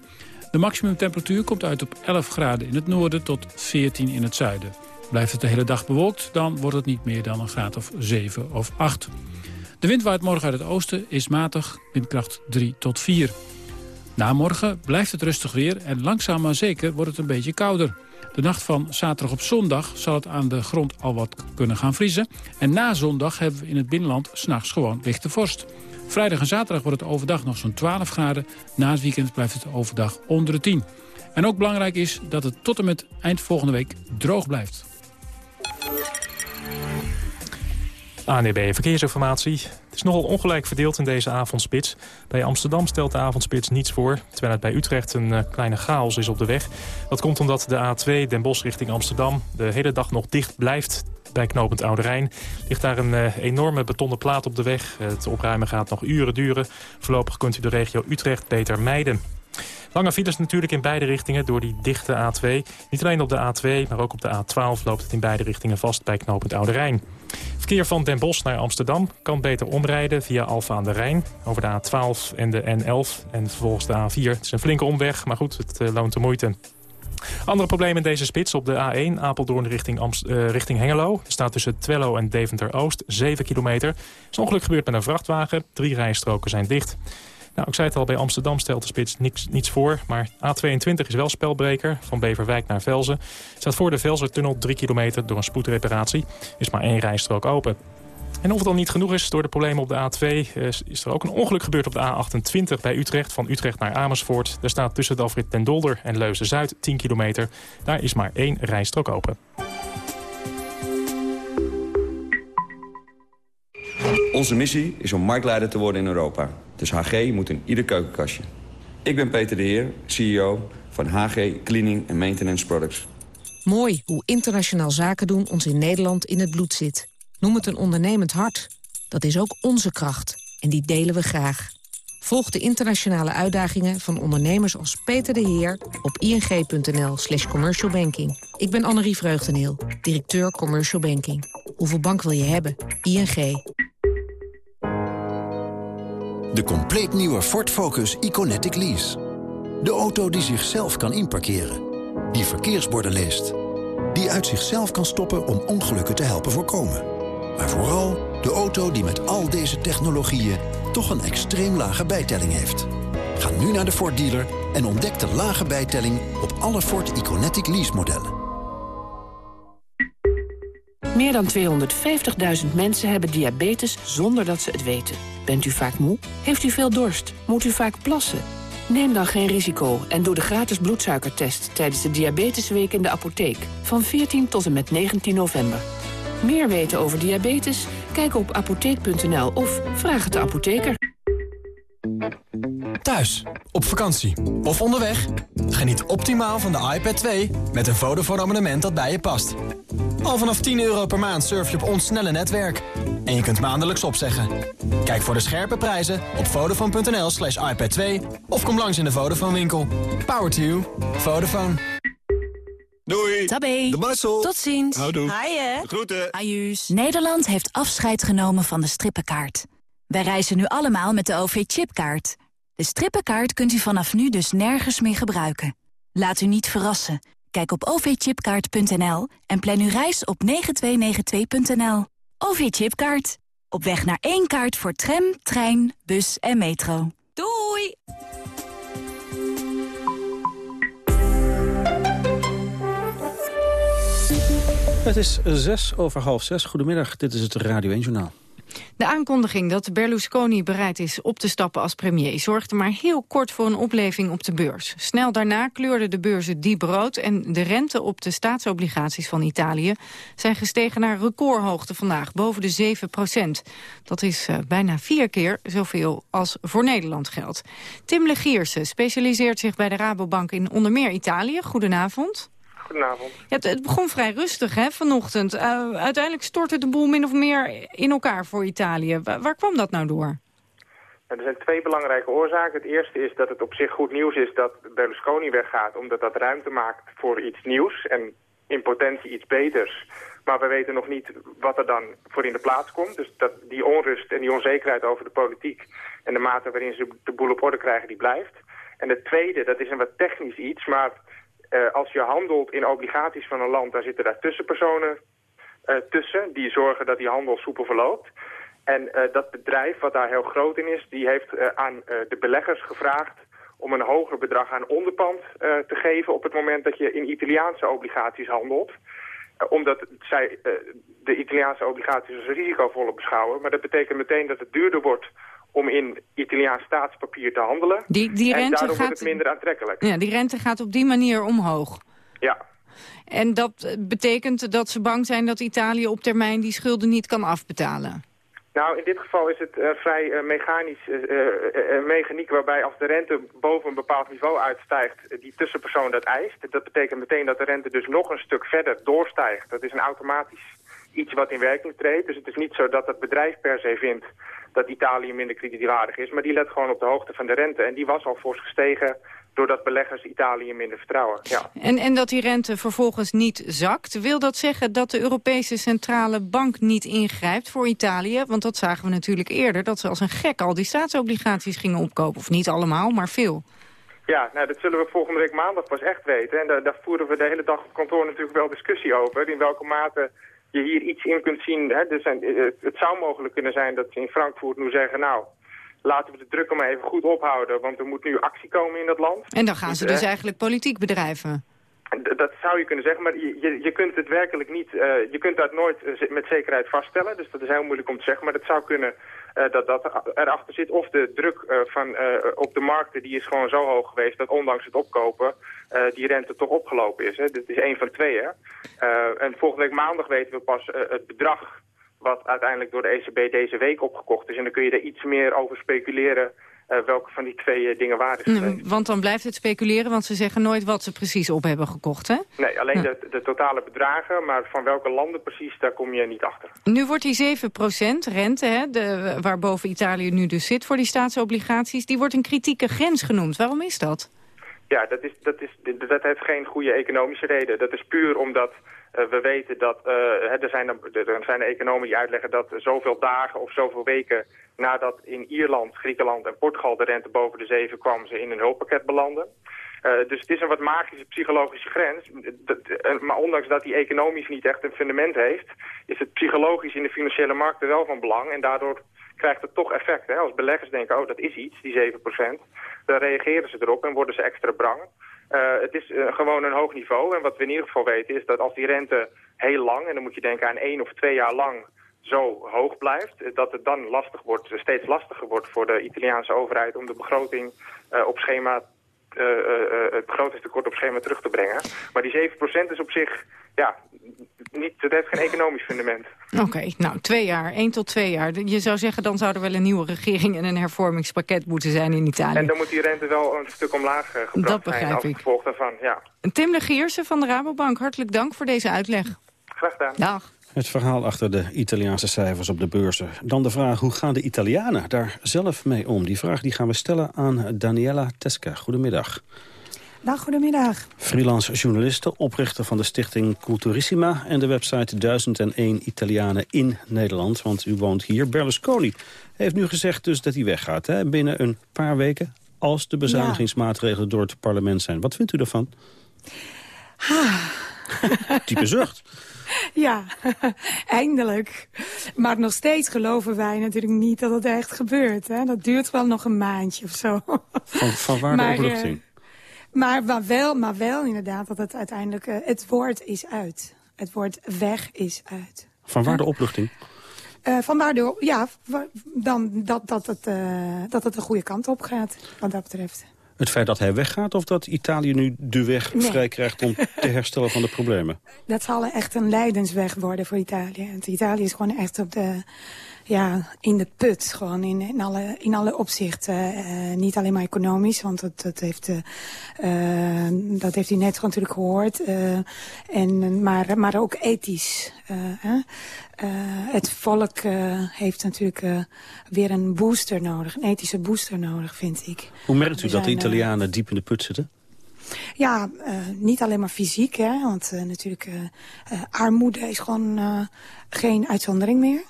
De maximumtemperatuur komt uit op 11 graden in het noorden tot 14 in het zuiden. Blijft het de hele dag bewolkt, dan wordt het niet meer dan een graad of 7 of 8. De wind waait morgen uit het oosten, is matig, windkracht 3 tot 4. Na morgen blijft het rustig weer en langzaam maar zeker wordt het een beetje kouder. De nacht van zaterdag op zondag zal het aan de grond al wat kunnen gaan vriezen. En na zondag hebben we in het binnenland s'nachts gewoon lichte vorst. Vrijdag en zaterdag wordt het overdag nog zo'n 12 graden. Na het weekend blijft het overdag onder de 10. En ook belangrijk is dat het tot en met eind volgende week droog blijft. ANEB Verkeersinformatie. Het is nogal ongelijk verdeeld in deze avondspits. Bij Amsterdam stelt de avondspits niets voor... terwijl het bij Utrecht een uh, kleine chaos is op de weg. Dat komt omdat de A2 Den Bosch richting Amsterdam... de hele dag nog dicht blijft bij knooppunt Oude Rijn. Ligt daar een uh, enorme betonnen plaat op de weg. Het opruimen gaat nog uren duren. Voorlopig kunt u de regio Utrecht beter mijden. Lange files natuurlijk in beide richtingen door die dichte A2. Niet alleen op de A2, maar ook op de A12 loopt het in beide richtingen vast bij knooppunt Oude Rijn. Verkeer van Den Bosch naar Amsterdam kan beter omrijden via Alfa aan de Rijn... over de A12 en de N11 en vervolgens de A4. Het is een flinke omweg, maar goed, het uh, loont de moeite. Andere problemen in deze spits op de A1 Apeldoorn richting, uh, richting Hengelo. Er staat tussen Twello en Deventer-Oost 7 kilometer. Er is een ongeluk gebeurd met een vrachtwagen. Drie rijstroken zijn dicht. Nou, ik zei het al, bij Amsterdam stelt de spits niks, niets voor. Maar A22 is wel spelbreker, van Beverwijk naar Velzen. Staat voor de Velzertunnel 3 kilometer door een spoedreparatie. Is maar één rijstrook open. En of het dan niet genoeg is door de problemen op de A2... Eh, is er ook een ongeluk gebeurd op de A28 bij Utrecht. Van Utrecht naar Amersfoort. Er staat tussen de afrit Den Dolder en Leuzen-Zuid 10 kilometer. Daar is maar één rijstrook open. Onze missie is om marktleider te worden in Europa. Dus HG moet in ieder keukenkastje. Ik ben Peter de Heer, CEO van HG Cleaning and Maintenance Products. Mooi hoe internationaal zaken doen ons in Nederland in het bloed zit. Noem het een ondernemend hart. Dat is ook onze kracht. En die delen we graag. Volg de internationale uitdagingen van ondernemers als Peter de Heer... op ing.nl slash commercialbanking. Ik ben Annerie Vreugdeneel, directeur Commercial Banking. Hoeveel bank wil je hebben? ING. De compleet nieuwe Ford Focus Iconetic Lease. De auto die zichzelf kan inparkeren. Die verkeersborden leest. Die uit zichzelf kan stoppen om ongelukken te helpen voorkomen. Maar vooral de auto die met al deze technologieën toch een extreem lage bijtelling heeft. Ga nu naar de Ford dealer en ontdek de lage bijtelling op alle Ford Iconetic lease modellen. Meer dan 250.000 mensen hebben diabetes zonder dat ze het weten. Bent u vaak moe? Heeft u veel dorst? Moet u vaak plassen? Neem dan geen risico en doe de gratis bloedsuikertest... tijdens de Diabetesweek in de apotheek van 14 tot en met 19 november. Meer weten over diabetes? Kijk op apotheek.nl of vraag het de apotheker. Thuis, op vakantie of onderweg? Geniet optimaal van de iPad 2 met een Vodafone abonnement dat bij je past. Al vanaf 10 euro per maand surf je op ons snelle netwerk. En je kunt maandelijks opzeggen. Kijk voor de scherpe prijzen op vodafone.nl slash iPad 2 of kom langs in de Vodafone winkel. Power to you. Vodafone. Doei. Tabé. De Marcel. Tot ziens. Houdoe. Haaien. Groeten. Ajuus. Nederland heeft afscheid genomen van de strippenkaart. Wij reizen nu allemaal met de OV-chipkaart. De strippenkaart kunt u vanaf nu dus nergens meer gebruiken. Laat u niet verrassen. Kijk op ovchipkaart.nl en plan uw reis op 9292.nl. OV-chipkaart. Op weg naar één kaart voor tram, trein, bus en metro. Doei! Het is zes over half zes. Goedemiddag, dit is het Radio 1 Journaal. De aankondiging dat Berlusconi bereid is op te stappen als premier... zorgde maar heel kort voor een opleving op de beurs. Snel daarna kleurden de beurzen diep rood... en de rente op de staatsobligaties van Italië... zijn gestegen naar recordhoogte vandaag, boven de 7 procent. Dat is uh, bijna vier keer zoveel als voor Nederland geldt. Tim Legierse specialiseert zich bij de Rabobank in onder meer Italië. Goedenavond. Goedenavond. Ja, het, het, begon vrij rustig hè, vanochtend. Uh, uiteindelijk stortte de boel min of meer in elkaar voor Italië. Waar, waar kwam dat nou door? Er zijn twee belangrijke oorzaken. Het eerste is dat het op zich goed nieuws is dat Berlusconi weggaat... omdat dat ruimte maakt voor iets nieuws en in potentie iets beters. Maar we weten nog niet wat er dan voor in de plaats komt. Dus dat die onrust en die onzekerheid over de politiek... en de mate waarin ze de boel op orde krijgen, die blijft. En het tweede, dat is een wat technisch iets... maar uh, als je handelt in obligaties van een land, daar zitten daar tussenpersonen uh, tussen... die zorgen dat die handel soepel verloopt. En uh, dat bedrijf, wat daar heel groot in is, die heeft aan de beleggers gevraagd... om een hoger bedrag aan onderpand te geven op het moment dat je in Italiaanse obligaties handelt omdat zij de Italiaanse obligaties als risicovolle beschouwen. Maar dat betekent meteen dat het duurder wordt om in Italiaans staatspapier te handelen. Die, die en rente daardoor gaat, wordt het minder aantrekkelijk. Ja, die rente gaat op die manier omhoog. Ja. En dat betekent dat ze bang zijn dat Italië op termijn die schulden niet kan afbetalen? Nou, in dit geval is het uh, vrij uh, mechanisch, uh, mechaniek waarbij als de rente boven een bepaald niveau uitstijgt, die tussenpersoon dat eist. Dat betekent meteen dat de rente dus nog een stuk verder doorstijgt. Dat is een automatisch iets wat in werking treedt. Dus het is niet zo dat het bedrijf per se vindt dat Italië minder kredietwaardig is. Maar die let gewoon op de hoogte van de rente. En die was al fors gestegen doordat beleggers Italië minder vertrouwen. Ja. En, en dat die rente vervolgens niet zakt. Wil dat zeggen dat de Europese Centrale Bank niet ingrijpt voor Italië? Want dat zagen we natuurlijk eerder, dat ze als een gek al die staatsobligaties gingen opkopen. Of niet allemaal, maar veel. Ja, nou, dat zullen we volgende week maandag pas echt weten. En daar, daar voeren we de hele dag op kantoor natuurlijk wel discussie over. In welke mate je hier iets in kunt zien. Hè? Dus het zou mogelijk kunnen zijn dat ze in Frankfurt nu zeggen... nou, laten we de druk er maar even goed ophouden, want er moet nu actie komen in dat land. En dan gaan ze Dus, dus eh, eigenlijk politiek bedrijven. Dat zou je kunnen zeggen, maar je, je, kunt het werkelijk niet, eh, je kunt dat nooit eh, met zekerheid vaststellen. Dus dat is heel moeilijk om te zeggen, maar het zou kunnen eh, dat dat erachter zit. Of de druk eh, van, eh, op de markten, die is gewoon zo hoog geweest dat ondanks het opkopen eh, die rente toch opgelopen is. Hè. Dit is één van twee, hè. Eh, en volgende week maandag weten we pas eh, het bedrag wat uiteindelijk door de ECB deze week opgekocht is. En dan kun je er iets meer over speculeren eh, welke van die twee eh, dingen waar is geweest. Want dan blijft het speculeren, want ze zeggen nooit wat ze precies op hebben gekocht, hè? Nee, alleen de, de totale bedragen, maar van welke landen precies, daar kom je niet achter. Nu wordt die 7% rente, hè, de, waarboven Italië nu dus zit voor die staatsobligaties... die wordt een kritieke grens genoemd. Waarom is dat? Ja, dat, is, dat, is, dat heeft geen goede economische reden. Dat is puur omdat eh, we weten dat... eh, er, zijn, er zijn economen die uitleggen dat zoveel dagen of zoveel weken... nadat in Ierland, Griekenland en Portugal de rente boven de 7 kwam... ze in een hulppakket belanden. Eh, dus het is een wat magische psychologische grens. Eh, maar ondanks dat die economisch niet echt een fundament heeft... is het psychologisch in de financiële markten wel van belang. En daardoor krijgt het toch effect. Hè? Als beleggers denken, oh dat is iets, die 7%, dan reageren ze erop en worden ze extra brang. Eh, het is eh, gewoon een hoog niveau. En wat we in ieder geval weten is dat als die rente heel lang... en dan moet je denken aan één of twee jaar lang zo hoog blijft... eh, dat het dan lastig wordt, steeds lastiger wordt voor de Italiaanse overheid... om de begroting op schema, het begrotingstekort op schema terug te brengen. Maar die 7% is op zich, ja, niet, het heeft geen economisch fundament. Oké, nou, twee jaar, één tot twee jaar. Je zou zeggen, dan zou er wel een nieuwe regering... en een hervormingspakket moeten zijn in Italië. En dan moet die rente wel een stuk omlaag eh, gebracht Dat begrijp zijn als ik. gevolg daarvan. Ja, Tim de Geersen van de Rabobank, hartelijk dank voor deze uitleg. graag gedaan. Dag. Het verhaal achter de Italiaanse cijfers op de beurzen. Dan de vraag, hoe gaan de Italianen daar zelf mee om? Die vraag die gaan we stellen aan Daniela Tesca. Goedemiddag. Dag, goedemiddag. Freelance journaliste, oprichter van de stichting Culturissima... en de website 1001 Italianen in Nederland. Want u woont hier. Berlusconi heeft nu gezegd dus dat hij weggaat. Hè? Binnen een paar weken, als de bezuinigingsmaatregelen door het parlement zijn. Wat vindt u daarvan? Type zucht. Ja, eindelijk. Maar nog steeds geloven wij natuurlijk niet dat het echt gebeurt. Hè? Dat duurt wel nog een maandje of zo. Van, van waar Maar, de opluchting? Maar, maar, wel, maar wel inderdaad dat het uiteindelijk... eh, het woord is uit. Het woord weg is uit. Van waar de opluchting? Eh vandaar de, ja, dan, dat, dat, het, eh, dat het de goede kant op gaat, wat dat betreft. Het feit dat hij weggaat of dat Italië nu de weg Nee. vrij krijgt om te herstellen van de problemen? Dat zal echt een leidensweg worden voor Italië. Want Italië is gewoon echt op de, ja, in de put. Gewoon in, in, alle, in alle opzichten. Eh, niet alleen maar economisch, want dat, dat, heeft, eh, eh, dat heeft u net natuurlijk gehoord. Eh, en, maar, maar ook ethisch. Hè? Het volk heeft natuurlijk weer een booster nodig. Een ethische booster nodig, vind ik. Hoe merkt u dat de Italianen diep in de put zitten? ja, niet alleen maar fysiek, hè, want natuurlijk armoede is gewoon geen uitzondering meer.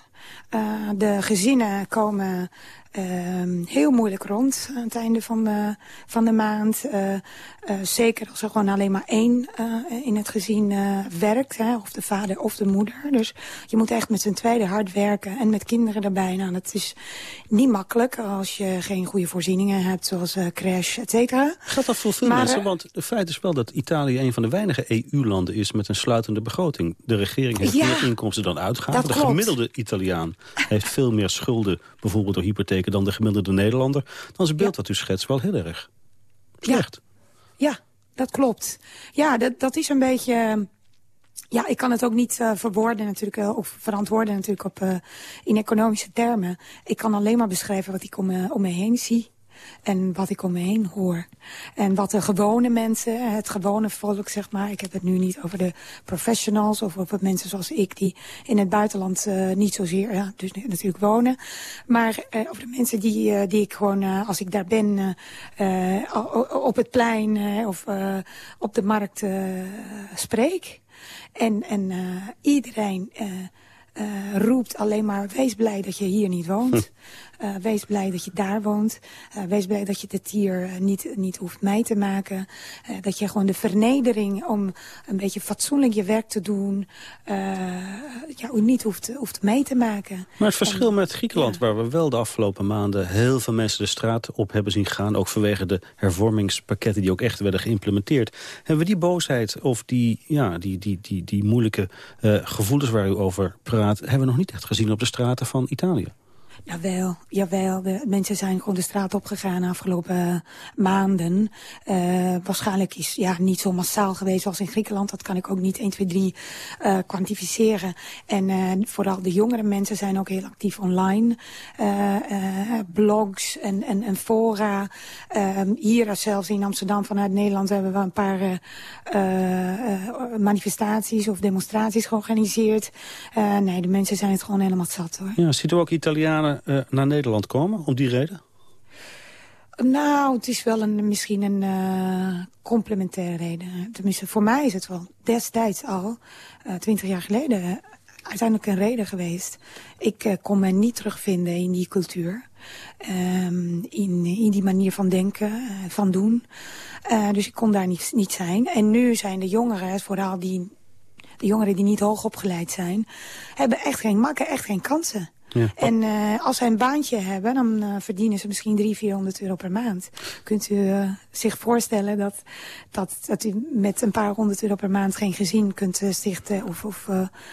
Eh, de gezinnen komen ehm, heel moeilijk rond aan het einde van de, van de maand. Eh, eh, zeker als er gewoon alleen maar één in het gezin werkt, hè, of de vader of de moeder. Dus je moet echt met z'n tweede hard werken en met kinderen erbij. Nou, dat is niet makkelijk als je geen goede voorzieningen hebt, zoals crash, et cetera. Geldt dat voor veel Maar, mensen? Want het feit is wel dat Italië een van de weinige EU-landen is met een sluitende begroting. De regering heeft Ja, meer inkomsten dan uitgaven. De gemiddelde Italiaan heeft veel meer schulden, bijvoorbeeld door hypotheken, dan de gemiddelde Nederlander. Dan is het beeld dat u schetst wel heel erg slecht. Ja, dat klopt. Ja, dat, dat is een beetje... eh, Ja, ik kan het ook niet eh, verwoorden natuurlijk, eh, of verantwoorden natuurlijk op, eh, in economische termen. Ik kan alleen maar beschrijven wat ik om me heen zie. En wat ik om me heen hoor. En wat de gewone mensen, het gewone volk, zeg maar. Ik heb het nu niet over de professionals of over mensen zoals ik... die in het buitenland eh, niet zozeer, ja, dus natuurlijk wonen. Maar eh, over de mensen die, eh, die ik gewoon, eh, als ik daar ben... eh, eh, op het plein eh, of eh, op de markt eh, spreek. En, en eh, iedereen... eh, roept alleen maar... wees blij dat je hier niet woont. Uh, wees blij dat je daar woont. Uh, wees blij dat je het hier niet, niet hoeft mee te maken. Uh, dat je gewoon de vernedering om een beetje fatsoenlijk je werk te doen... ja, niet hoeft, hoeft mee te maken. Maar het verschil met Griekenland, ja. waar we wel de afgelopen maanden... heel veel mensen de straat op hebben zien gaan... ook vanwege de hervormingspakketten die ook echt werden geïmplementeerd... hebben we die boosheid of die, ja, die, die, die, die moeilijke gevoelens waar u over praat... hebben we nog niet echt gezien op de straten van Italië. Jawel, jawel. De mensen zijn gewoon de straat opgegaan de afgelopen uh, maanden. Uh, waarschijnlijk is ja, niet zo massaal geweest als in Griekenland. Dat kan ik ook niet 1, 2, 3 uh, kwantificeren. En vooral de jongere mensen zijn ook heel actief online. Blogs en, en, en fora. Uh, hier zelfs in Amsterdam vanuit Nederland hebben we een paar manifestaties of demonstraties georganiseerd. Nee, de mensen zijn het gewoon helemaal zat hoor. Ja, ziet u ook Italianen uh, naar Nederland komen om die reden? Nou, het is wel een, misschien een uh, complementaire reden. Tenminste, voor mij is het wel destijds al, twintig jaar geleden, uiteindelijk een reden geweest. Ik kon me niet terugvinden in die cultuur. Um, in, in die manier van denken, van doen. dus ik kon daar niet, niet zijn. En nu zijn de jongeren, vooral die, de jongeren die niet hoog opgeleid zijn... hebben echt geen makken, echt geen kansen. Ja. En uh, als zij een baantje hebben, dan uh, verdienen ze misschien 300, 400 euro per maand. Kunt u uh, zich voorstellen dat, dat, dat u met een paar honderd euro per maand geen gezin kunt stichten of, of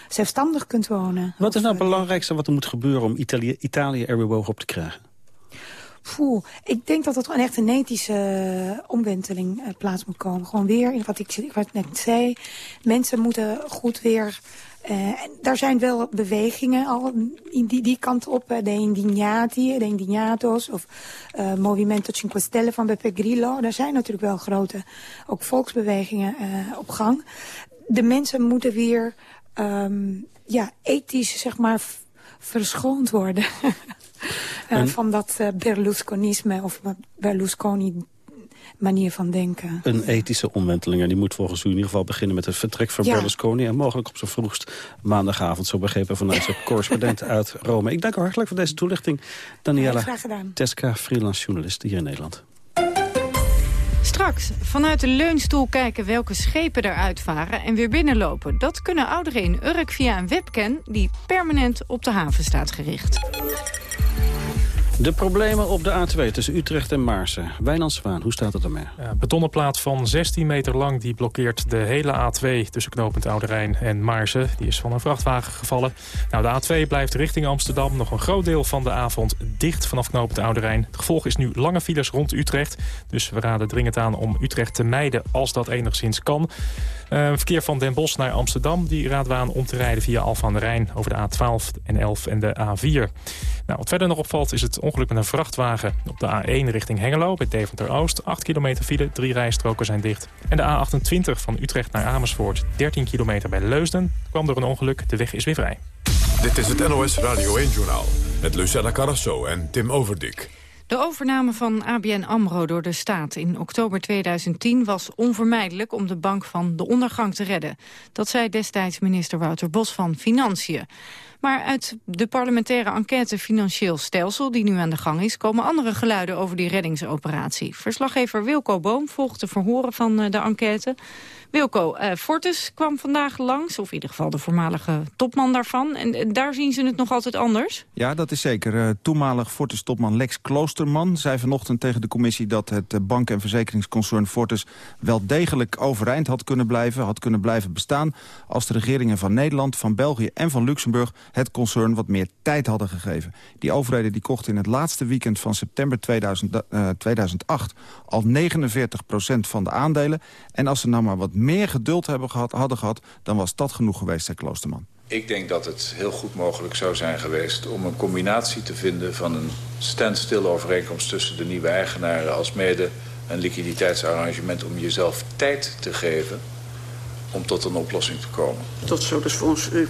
zelfstandig kunt wonen? Wat is nou het belangrijkste wat er moet gebeuren om Italië, Italië er weer bovenop te krijgen? Poeh, ik denk dat er gewoon echt een ethische omwenteling plaats moet komen. Gewoon weer, wat ik, wat ik net zei, mensen moeten goed weer... Uh, daar zijn wel bewegingen al in die, die kant op. De Indignati, de Indignatos of uh, Movimento Cinque Stelle van Beppe Grillo. Daar zijn natuurlijk wel grote ook volksbewegingen op gang. De mensen moeten weer um, ja, ethisch zeg maar verschoond worden. uh, van dat uh, Berlusconisme of Berlusconi manier van denken. Een ethische omwenteling. En die moet volgens u in ieder geval beginnen met het vertrek van ja. Berlusconi. En mogelijk op zijn vroegst maandagavond, zo begrepen vanuit zijn correspondent uit Rome. Ik dank u hartelijk voor deze toelichting. Daniela Teska, freelance journalist hier in Nederland. Straks vanuit de leunstoel kijken welke schepen eruit varen en weer binnenlopen. Dat kunnen ouderen in Urk via een webcam die permanent op de haven staat gericht. De problemen op de A2 tussen Utrecht en Maarsen. Wijnand Zwaan, hoe staat het ermee? Ja, betonnenplaat van 16 meter lang die blokkeert de hele A2... tussen knooppunt Oude Rijn en Maarsen. Die is van een vrachtwagen gevallen. Nou, de A2 blijft richting Amsterdam nog een groot deel van de avond dicht vanaf knooppunt Oude Rijn. Het gevolg is nu lange files rond Utrecht. Dus we raden dringend aan om Utrecht te mijden als dat enigszins kan. Uh, verkeer van Den Bosch naar Amsterdam die raden we aan om te rijden via Alphen aan de Rijn... over de A12 en 11 en de A4. Nou, wat verder nog opvalt is het ongeluk met een vrachtwagen op de A1 richting Hengelo... bij Deventer-Oost. 8 kilometer file, drie rijstroken zijn dicht. En de A28 van Utrecht naar Amersfoort, 13 kilometer bij Leusden... kwam door een ongeluk, de weg is weer vrij. Dit is het NOS Radio 1-journaal met Lucella Carrasso en Tim Overdik. De overname van ABN AMRO door de staat in oktober 2010 was onvermijdelijk om de bank van de ondergang te redden. Dat zei destijds minister Wouter Bos van Financiën. Maar uit de parlementaire enquête Financieel Stelsel, die nu aan de gang is, komen andere geluiden over die reddingsoperatie. Verslaggever Wilco Boom volgt de verhoren van de enquête. Wilco, uh, Fortis kwam vandaag langs, of in ieder geval de voormalige topman daarvan. En, daar zien ze het nog altijd anders? Ja, dat is zeker. Uh, toenmalig Fortis-topman Lex Kloosterman zei vanochtend tegen de commissie... dat het uh, bank- en verzekeringsconcern Fortis wel degelijk overeind had kunnen blijven... had kunnen blijven bestaan als de regeringen van Nederland, van België en van Luxemburg... het concern wat meer tijd hadden gegeven. Die overheden die kochten in het laatste weekend van september 2000, 2008 al 49% van de aandelen. En als ze nou maar wat meer geduld hebben gehad, hadden gehad... dan was dat genoeg geweest, zei Kloosterman. Ik denk dat het heel goed mogelijk zou zijn geweest om een combinatie te vinden... van een standstill overeenkomst tussen de nieuwe eigenaren... als mede een liquiditeitsarrangement om jezelf tijd te geven... om tot een oplossing te komen. Tot zo dus voor ons u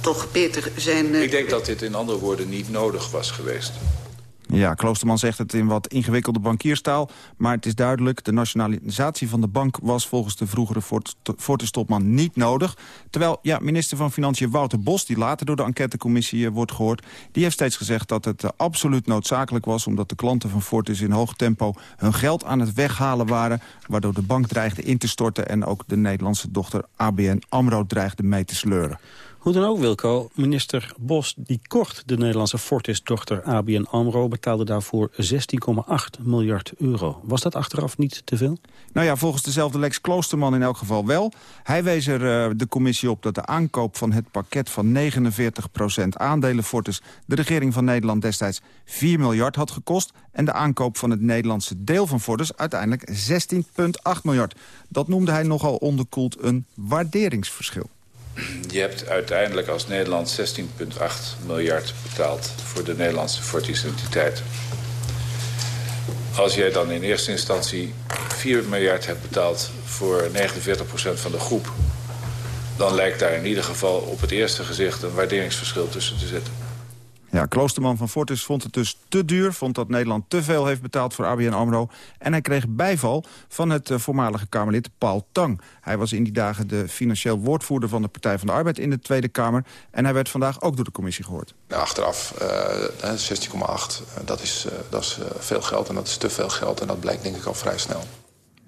toch beter zijn... Uh... Ik denk dat dit in andere woorden niet nodig was geweest. Ja, Kloosterman zegt het in wat ingewikkelde bankierstaal. Maar het is duidelijk, de nationalisatie van de bank was volgens de vroegere Fortis-topman niet nodig. Terwijl ja, minister van Financiën Wouter Bos, die later door de enquêtecommissie uh, wordt gehoord... die heeft steeds gezegd dat het uh, absoluut noodzakelijk was... omdat de klanten van Fortis in hoog tempo hun geld aan het weghalen waren... waardoor de bank dreigde in te storten en ook de Nederlandse dochter ABN AMRO dreigde mee te sleuren. Hoe dan ook, Wilco, minister Bos die kort de Nederlandse Fortis-dochter ABN AMRO... betaalde daarvoor 16,8 miljard euro. Was dat achteraf niet te veel? Nou ja, volgens dezelfde Lex Kloosterman in elk geval wel. Hij wees er uh, de commissie op dat de aankoop van het pakket van 49% aandelen Fortis... de regering van Nederland destijds 4 miljard had gekost... en de aankoop van het Nederlandse deel van Fortis uiteindelijk 16,8 miljard. Dat noemde hij nogal onderkoeld een waarderingsverschil. Je hebt uiteindelijk als Nederland 16,8 miljard betaald... voor de Nederlandse Fortis-entiteit. Als jij dan in eerste instantie 4 miljard hebt betaald... voor 49% van de groep... dan lijkt daar in ieder geval op het eerste gezicht... een waarderingsverschil tussen te zitten. Ja, Kloosterman van Fortis vond het dus te duur. Vond dat Nederland te veel heeft betaald voor ABN AMRO. En hij kreeg bijval van het uh, voormalige Kamerlid Paul Tang. Hij was in die dagen de financieel woordvoerder van de Partij van de Arbeid in de Tweede Kamer. En hij werd vandaag ook door de commissie gehoord. Achteraf uh, 16,8, dat is, dat is veel geld en dat is te veel geld. En dat blijkt denk ik al vrij snel.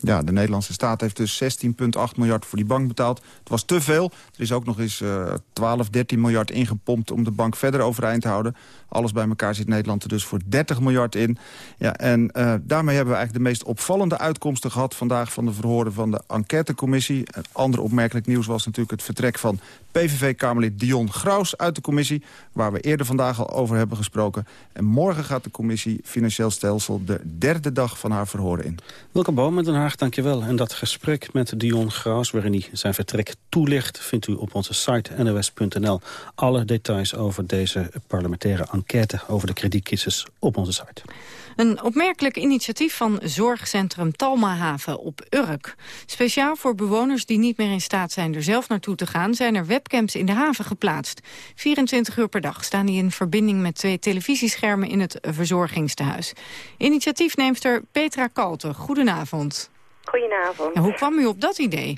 Ja, de Nederlandse staat heeft dus 16,8 miljard voor die bank betaald. Het was te veel. Er is ook nog eens uh, 12, 13 miljard ingepompt om de bank verder overeind te houden. Alles bij elkaar zit Nederland er dus voor 30 miljard in. Ja, en uh, daarmee hebben we eigenlijk de meest opvallende uitkomsten gehad... vandaag van de verhoren van de enquêtecommissie. Een ander opmerkelijk nieuws was natuurlijk het vertrek van PVV-Kamerlid Dion Graus uit de commissie... waar we eerder vandaag al over hebben gesproken. En morgen gaat de commissie Financieel Stelsel de derde dag van haar verhoren in. Welkom Boom met Den Haag, dankjewel. En dat gesprek met Dion Graus, waarin hij zijn vertrek toelicht... vindt u op onze site nos.nl. Alle details over deze parlementaire over de kredietcrisis op onze site. Een opmerkelijk initiatief van zorgcentrum Talmahaven op Urk. Speciaal voor bewoners die niet meer in staat zijn er zelf naartoe te gaan... zijn er webcams in de haven geplaatst. 24 uur per dag staan die in verbinding met twee televisieschermen... in het verzorgingstehuis. Initiatiefneemster Petra Kalte, goedenavond. Goedenavond. En hoe kwam u op dat idee?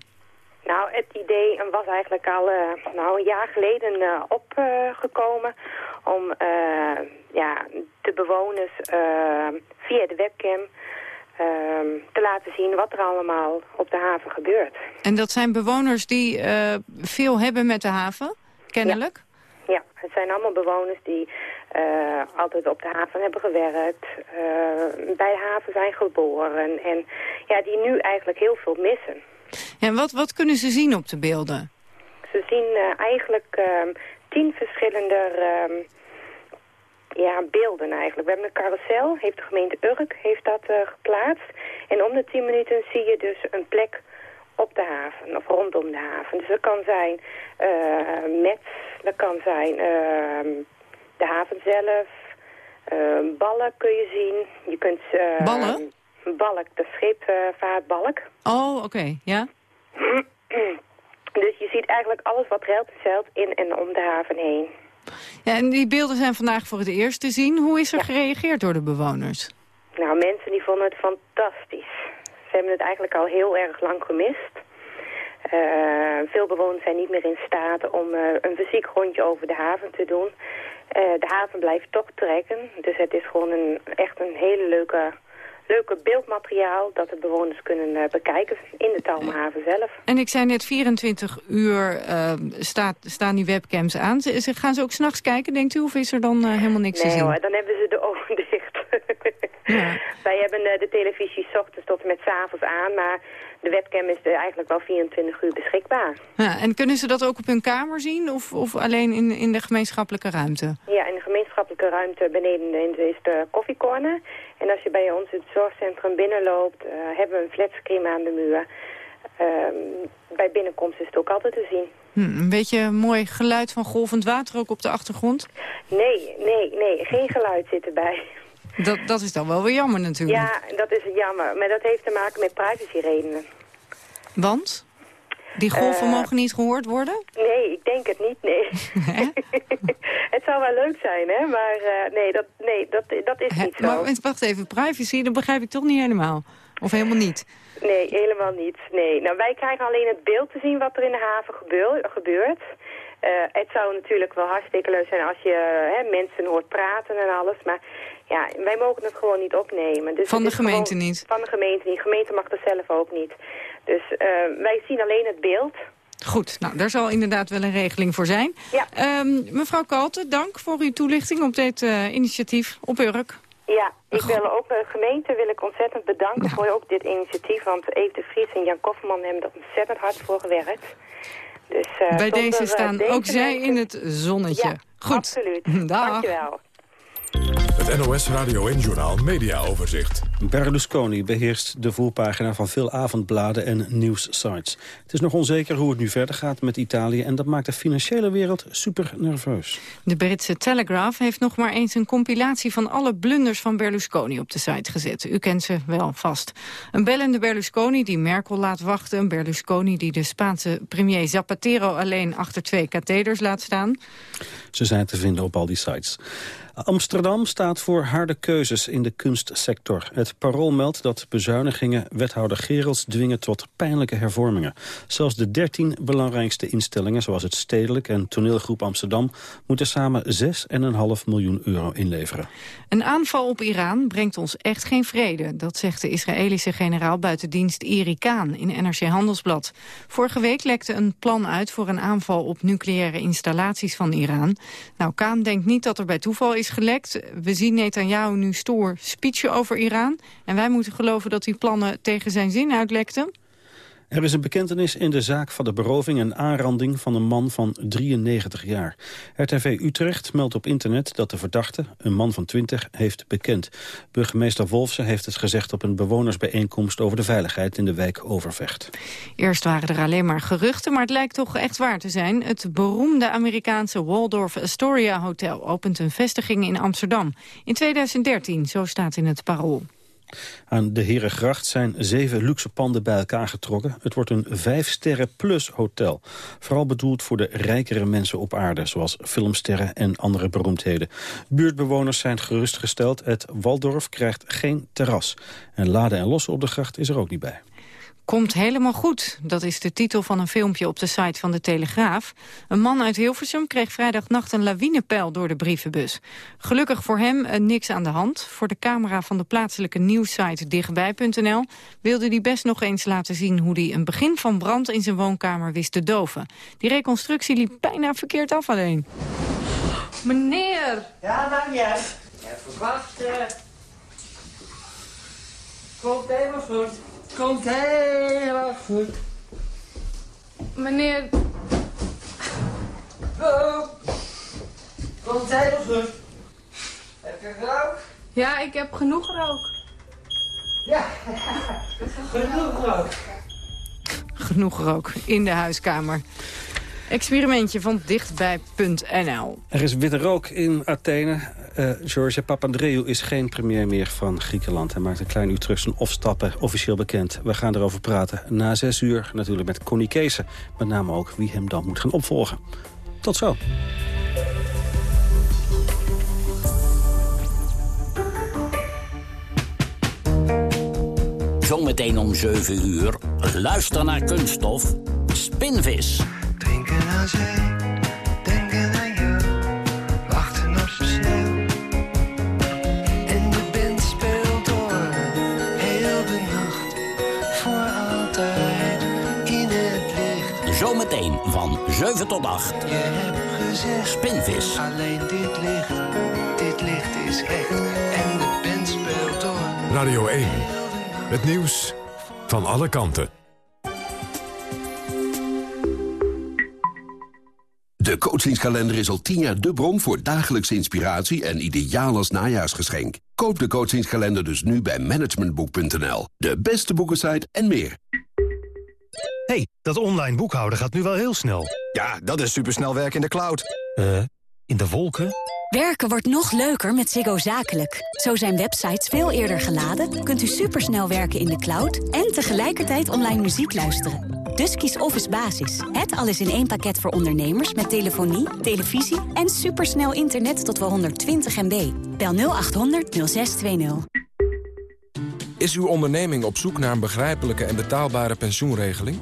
Nou, het idee was eigenlijk al uh, nou, een jaar geleden uh, opgekomen om uh, ja, de bewoners via de webcam te laten zien wat er allemaal op de haven gebeurt. En dat zijn bewoners die veel hebben met de haven, kennelijk? Ja, ja het zijn allemaal bewoners die altijd op de haven hebben gewerkt, bij de haven zijn geboren en ja, die nu eigenlijk heel veel missen. En wat, wat kunnen ze zien op de beelden? Ze zien uh, eigenlijk uh, tien verschillende uh, ja, beelden eigenlijk. We hebben een carousel, heeft de gemeente Urk heeft dat uh, geplaatst. En om de tien minuten zie je dus een plek op de haven of rondom de haven. Dus dat kan zijn met, dat kan zijn ehm, de haven zelf, ballen kun je zien. Je kunt, ballen? balk, de scheepvaartbalk. oh, oké, okay. ja. dus je ziet eigenlijk alles wat ruilt en zeilt in en om de haven heen. Ja, en die beelden zijn vandaag voor het eerst te zien. Hoe is er ja. gereageerd door de bewoners? Nou, mensen die vonden het fantastisch. Ze hebben het eigenlijk al heel erg lang gemist. Uh, veel bewoners zijn niet meer in staat om uh, een fysiek rondje over de haven te doen. Uh, de haven blijft toch trekken. Dus het is gewoon een, echt een hele leuke leuke beeldmateriaal dat de bewoners kunnen uh, bekijken in de Talmenhaven zelf. En ik zei net 24 uur uh, staat, staan die webcams aan. Ze, gaan ze ook s'nachts kijken, denkt u? Of is er dan uh, helemaal niks nee, te zien? Nee dan hebben ze de ogen dicht. ja. Wij hebben de televisie s ochtends tot en met s avonds aan, maar de webcam is er eigenlijk wel 24 uur beschikbaar. Ja, en kunnen ze dat ook op hun kamer zien of, of alleen in, in de gemeenschappelijke ruimte? Ja, in de gemeenschappelijke ruimte beneden is de koffiecorner. En als je bij ons het zorgcentrum binnenloopt, uh, hebben we een flatscreen aan de muur. Uh, bij binnenkomst is het ook altijd te zien. Hm, een beetje mooi geluid van golvend water ook op de achtergrond? Nee, nee, nee, geen geluid zit erbij. Dat, dat is dan wel weer jammer natuurlijk. Ja, dat is jammer. Maar dat heeft te maken met privacyredenen. Want? Die golven uh, mogen niet gehoord worden? Nee, ik denk het niet, nee. het zou wel leuk zijn, hè? Maar uh, nee, dat, nee dat, dat is niet zo. Maar wacht even, privacy, dat begrijp ik toch niet helemaal? Of helemaal niet? Nee, helemaal niet. Nee. Nou, wij krijgen alleen het beeld te zien wat er in de haven gebeurt. Uh, het zou natuurlijk wel hartstikke leuk zijn als je hè, mensen hoort praten en alles. Maar ja, wij mogen het gewoon niet opnemen. Dus van de gemeente niet? Van de gemeente niet. De gemeente mag dat zelf ook niet. Dus uh, wij zien alleen het beeld. Goed, nou, daar zal inderdaad wel een regeling voor zijn. Ja. Um, mevrouw Kalten, dank voor uw toelichting op dit uh, initiatief op Urk. Ja, ik wil ook de gemeente wil ik ontzettend bedanken voor ook dit initiatief. Want Eve de Vries en Jan Kofferman hebben er ontzettend hard voor gewerkt. Dus, uh, Bij deze staan ook zij in het zonnetje. Ja, Goed. absoluut. Dag. Dankjewel. Het NOS Radio en Journaal Media Overzicht. Berlusconi beheerst de voorpagina van veel avondbladen en nieuwssites. Het is nog onzeker hoe het nu verder gaat met Italië... en dat maakt de financiële wereld super nerveus. De Britse Telegraph heeft nog maar eens een compilatie... van alle blunders van Berlusconi op de site gezet. U kent ze wel vast. Een bellende Berlusconi die Merkel laat wachten. Een Berlusconi die de Spaanse premier Zapatero... alleen achter twee katheders laat staan. Ze zijn te vinden op al die sites. Amsterdam staat voor harde keuzes in de kunstsector. Het parool meldt dat bezuinigingen wethouder Gerels dwingen tot pijnlijke hervormingen. Zelfs de dertien belangrijkste instellingen, zoals het Stedelijk en Toneelgroep Amsterdam, moeten samen 6,5 miljoen euro inleveren. Een aanval op Iran brengt ons echt geen vrede. Dat zegt de Israëlische generaal buitendienst Iri Kaan in NRC Handelsblad. Vorige week lekte een plan uit voor een aanval op nucleaire installaties van Iran. Nou, Kaan denkt niet dat er bij toeval is gelekt. We zien Netanyahu nu stoer speechen over Iran. En wij moeten geloven dat die plannen tegen zijn zin uitlekten. Er is een bekentenis in de zaak van de beroving en aanranding van een man van 93 jaar. RTV Utrecht meldt op internet dat de verdachte, een man van 20, heeft bekend. Burgemeester Wolfsen heeft het gezegd op een bewonersbijeenkomst over de veiligheid in de wijk Overvecht. Eerst waren er alleen maar geruchten, maar het lijkt toch echt waar te zijn. Het beroemde Amerikaanse Waldorf Astoria Hotel opent een vestiging in Amsterdam. In 2013, zo staat in het parool. Aan de Herengracht zijn zeven luxe panden bij elkaar getrokken. Het wordt een vijf sterren plus hotel. Vooral bedoeld voor de rijkere mensen op aarde, zoals filmsterren en andere beroemdheden. Buurtbewoners zijn gerustgesteld. Het Waldorf krijgt geen terras. En laden en lossen op de gracht is er ook niet bij. Komt helemaal goed. Dat is de titel van een filmpje op de site van de Telegraaf. Een man uit Hilversum kreeg vrijdagnacht een lawinepeil door de brievenbus. Gelukkig voor hem uh, niks aan de hand. Voor de camera van de plaatselijke nieuwssite dichtbij.nl wilde hij best nog eens laten zien hoe hij een begin van brand in zijn woonkamer wist te doven. Die reconstructie liep bijna verkeerd af alleen. Meneer! Ja, dan ja. Even wachten. Komt helemaal goed. Komt helemaal goed. Meneer... Oh. Komt helemaal goed. Heb je rook? Ja, ik heb genoeg rook. Ja, genoeg rook. Genoeg rook in de huiskamer. Experimentje van dichtbij.nl. Er is witte rook in Athene. Uh, George Papandreou is geen premier meer van Griekenland. Hij maakt een klein uur terug zijn opstappen officieel bekend. We gaan erover praten na zes uur. Natuurlijk met Connie Kees. Met name ook wie hem dan moet gaan opvolgen. Tot zo. Zometeen om 7 uur. Luister naar Kunststof. Spinvis. Zometeen van 7 tot 8. Je hebt gezegd. Spinvis. Alleen dit licht. Dit licht is echt. En de band speelt door. Radio 1. Het nieuws van alle kanten. De coachingskalender is al tien jaar de bron voor dagelijkse inspiratie en ideaal als najaarsgeschenk. Koop de coachingskalender dus nu bij managementboek.nl. De beste boekensite en meer. hey, dat online boekhouden gaat nu wel heel snel. Ja, dat is supersnel werken in de cloud. Eh, in de wolken? Werken wordt nog leuker met Ziggo Zakelijk. Zo zijn websites veel eerder geladen, kunt u supersnel werken in de cloud... en tegelijkertijd online muziek luisteren. Dus kies Office Basis. Het alles in één pakket voor ondernemers met telefonie, televisie... en supersnel internet tot wel 120 MB. Bel 0800 0620. Is uw onderneming op zoek naar een begrijpelijke en betaalbare pensioenregeling?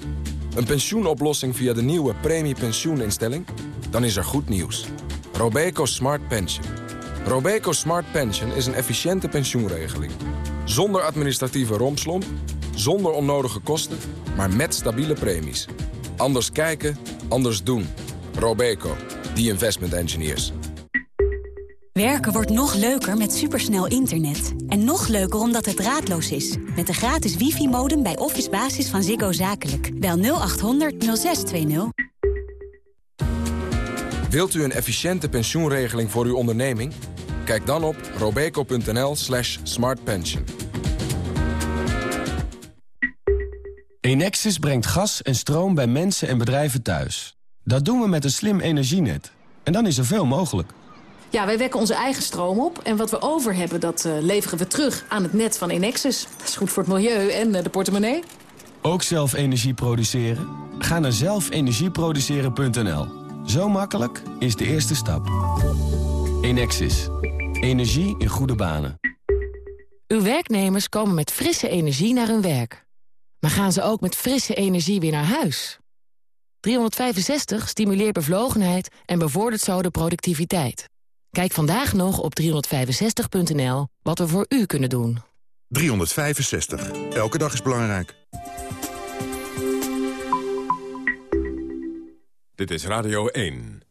Een pensioenoplossing via de nieuwe premiepensioeninstelling? Dan is er goed nieuws. Robeco Smart Pension. Robeco Smart Pension is een efficiënte pensioenregeling. Zonder administratieve rompslomp, zonder onnodige kosten, maar met stabiele premies. Anders kijken, anders doen. Robeco, the investment engineers. Werken wordt nog leuker met supersnel internet. En nog leuker omdat het draadloos is. Met de gratis wifi-modem bij Office Basis van Ziggo Zakelijk. Bel 0800 0620. Wilt u een efficiënte pensioenregeling voor uw onderneming? Kijk dan op robeco.nl slash smartpension. Enexis brengt gas en stroom bij mensen en bedrijven thuis. Dat doen we met een slim energienet. En dan is er veel mogelijk. Ja, wij wekken onze eigen stroom op. En wat we over hebben, dat uh, leveren we terug aan het net van Enexis. Dat is goed voor het milieu en uh, de portemonnee. Ook zelf energie produceren? Ga naar zelfenergieproduceren.nl. Zo makkelijk is de eerste stap. Enexis. Energie in goede banen. Uw werknemers komen met frisse energie naar hun werk. Maar gaan ze ook met frisse energie weer naar huis? 365 stimuleert bevlogenheid en bevordert zo de productiviteit. Kijk vandaag nog op 365.nl wat we voor u kunnen doen. 365. Elke dag is belangrijk. Dit is Radio 1.